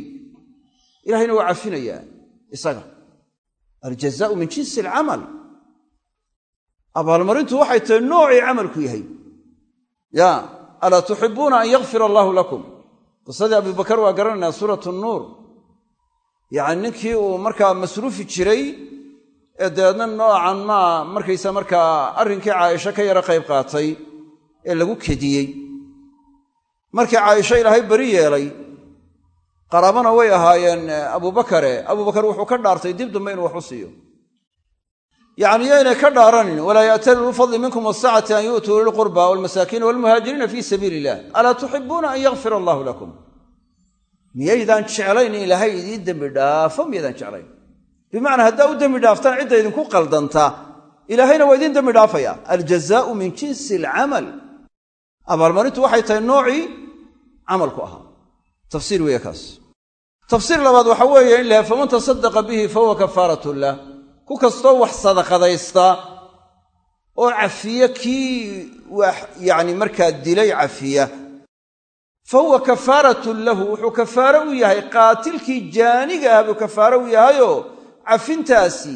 A: Ilahayna waa cafinayaa isaga. Aljazaau min jinsi alcamal. Abaalmarintu waxay tahay noocii camalku yahay ya alaa tuxibuuna an yakfir allaahu lakum? Qisadii abibakar waa garanaynaa suurat nuur. Yacni ninkii uu markaa masruufi jiray ee dabeedna noocan maa markaysa markaa arrinkii caaisho ka yaro qayb qaatay ee lagu kediyey. Markii caaisho ilaahay beri yeelay qaraabana way ahaayeen abubakare abubakar wuxuu ka dhaartay dib dambe inuu wax u siiyo yacni yaynay ka dhaaranin walaa ya'tali ulufadli minkum wasacati an yu'tuu lilqurba walmasaakiina walmuhaajiriina fii sabiili illah alaa tuxibuuna an yakfir allaahu lakum? Miyaydaan jeclayn in ilaahay idiin dembi dhaafo miyaydaan jeclayn? Bimacnaa haddaa u dembi dhaaftaan cidda idinku qaldanta. Ilaahayna waa idiin dembi dhaafaya. Aljazaau min jinsi alcamal. Abaalmarintu waxay tahay noocii camalku ahaa. Tafsiir weeye kaas. Tafsiir labaad waxa weeye in laha faman tasadaqa ku kastoo wax sadaqadaysta oo cafiya kii wax yacni markaa dilay cafiya. Fa huwa kafaaratun lahu wuxuu kafaaro u yahay qaatilkii jaaniga ah buu kafaaro u yahayoo cafintaasi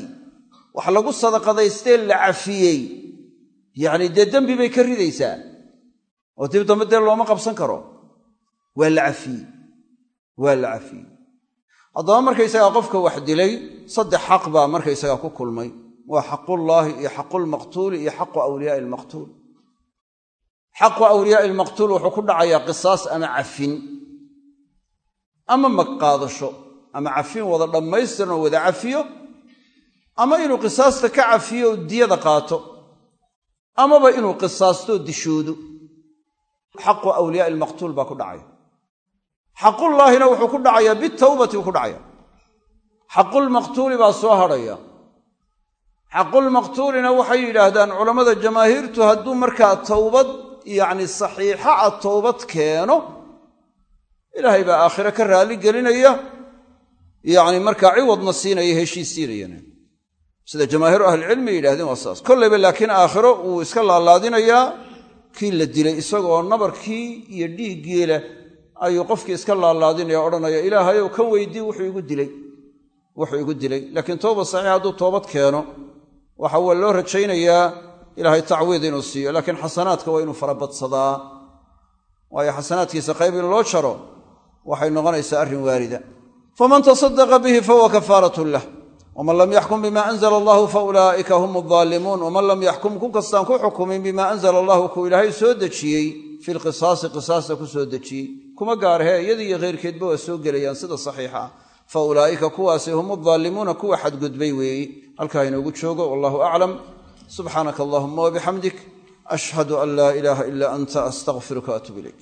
A: wax lagu sadaqadaystee la cafiyey. Yacni dee dembi bay ka ridaysaa. Oo dib dambe dee looma qabsan karo. Waa la cafiyey. Waa la cafiyey haddaba markaysagaa qofka wax dilay saddex xaq baa markaysagaa ku kulmay. Waa xaqullaahi iyo xaqulmaqtuuli iyo xaqu awliyaai almaqtuul xaqu awliyaai almaqtuul wuxuu ku dhacayaa qisaas ama cafin ama magqaadasho ama cafin wada dhammaystiran oo wada cafiyo ama inuu qisaasta ka cafiyo oo diyada qaato amaba inuu qisaastooo dishoodo. Xaqu awliyaai almaqtuul baa ku dhacaya xaqullaahina wuxuu ku dhacayaa bitawbati buu ku dhacaya. Xaqulmaqtuuli baa soo hadhaya. Xaqulmaqtuulina waxay yidhaahdaan culammada jamaahiirtu hadduu markaa towbad yacni saxiixa a towbad keeno ilaahay baa aakhire ka raalli gelinaya. Yacni markaa ciwadna siinaya heshiis siinayana. Sida jamaahiiru ahlicilmi yidhahdeen waa saas. Kollayba laakiin aakhiro wuu iska laalaadinayaa. Kii la dilay isagoo nabarkii iyo dhiiggii leh ayuu qofkii iska laalaadinaya odhanaya ilaahayow kan weydii wuxuu igu dilay. Wuxuu igu dilay. Laakiin tooba saxiix hadduu toobad keeno waxa waa loo rajaynayaa ilaahay tacwiid inuu siiyo. Laakiin xasanaadka waa inuu farabadsadaa waayo xasanaadkiisa qayb in loo jaro waxay noqonaysaa arrin waarida. Faman tasadaqa bihi fahuwa kafaaratun lah. Waman lam yaxkum bima anzla allahu faulaa'ika hum aldaalimuun waman lam yaxkum ku kastaan ku xukumin bima anzala allahu kuu ilaahay soo dejiyey fi lqisaasi qisaasta ku soo dejiyey kuma gaarhee iyada iyo kheyrkeedba waa soo gelayaan sida saxiixa ah. Fa ulaa'ika kuwaasi hum aldaalimuuna kuwa xadgudbay weeye halkaa inoogu joogo wallahu aclam subxaanaka allahuma wabixamdik ashhadu an laa ilaaha ilaa anta astaqfiruka atub ilayk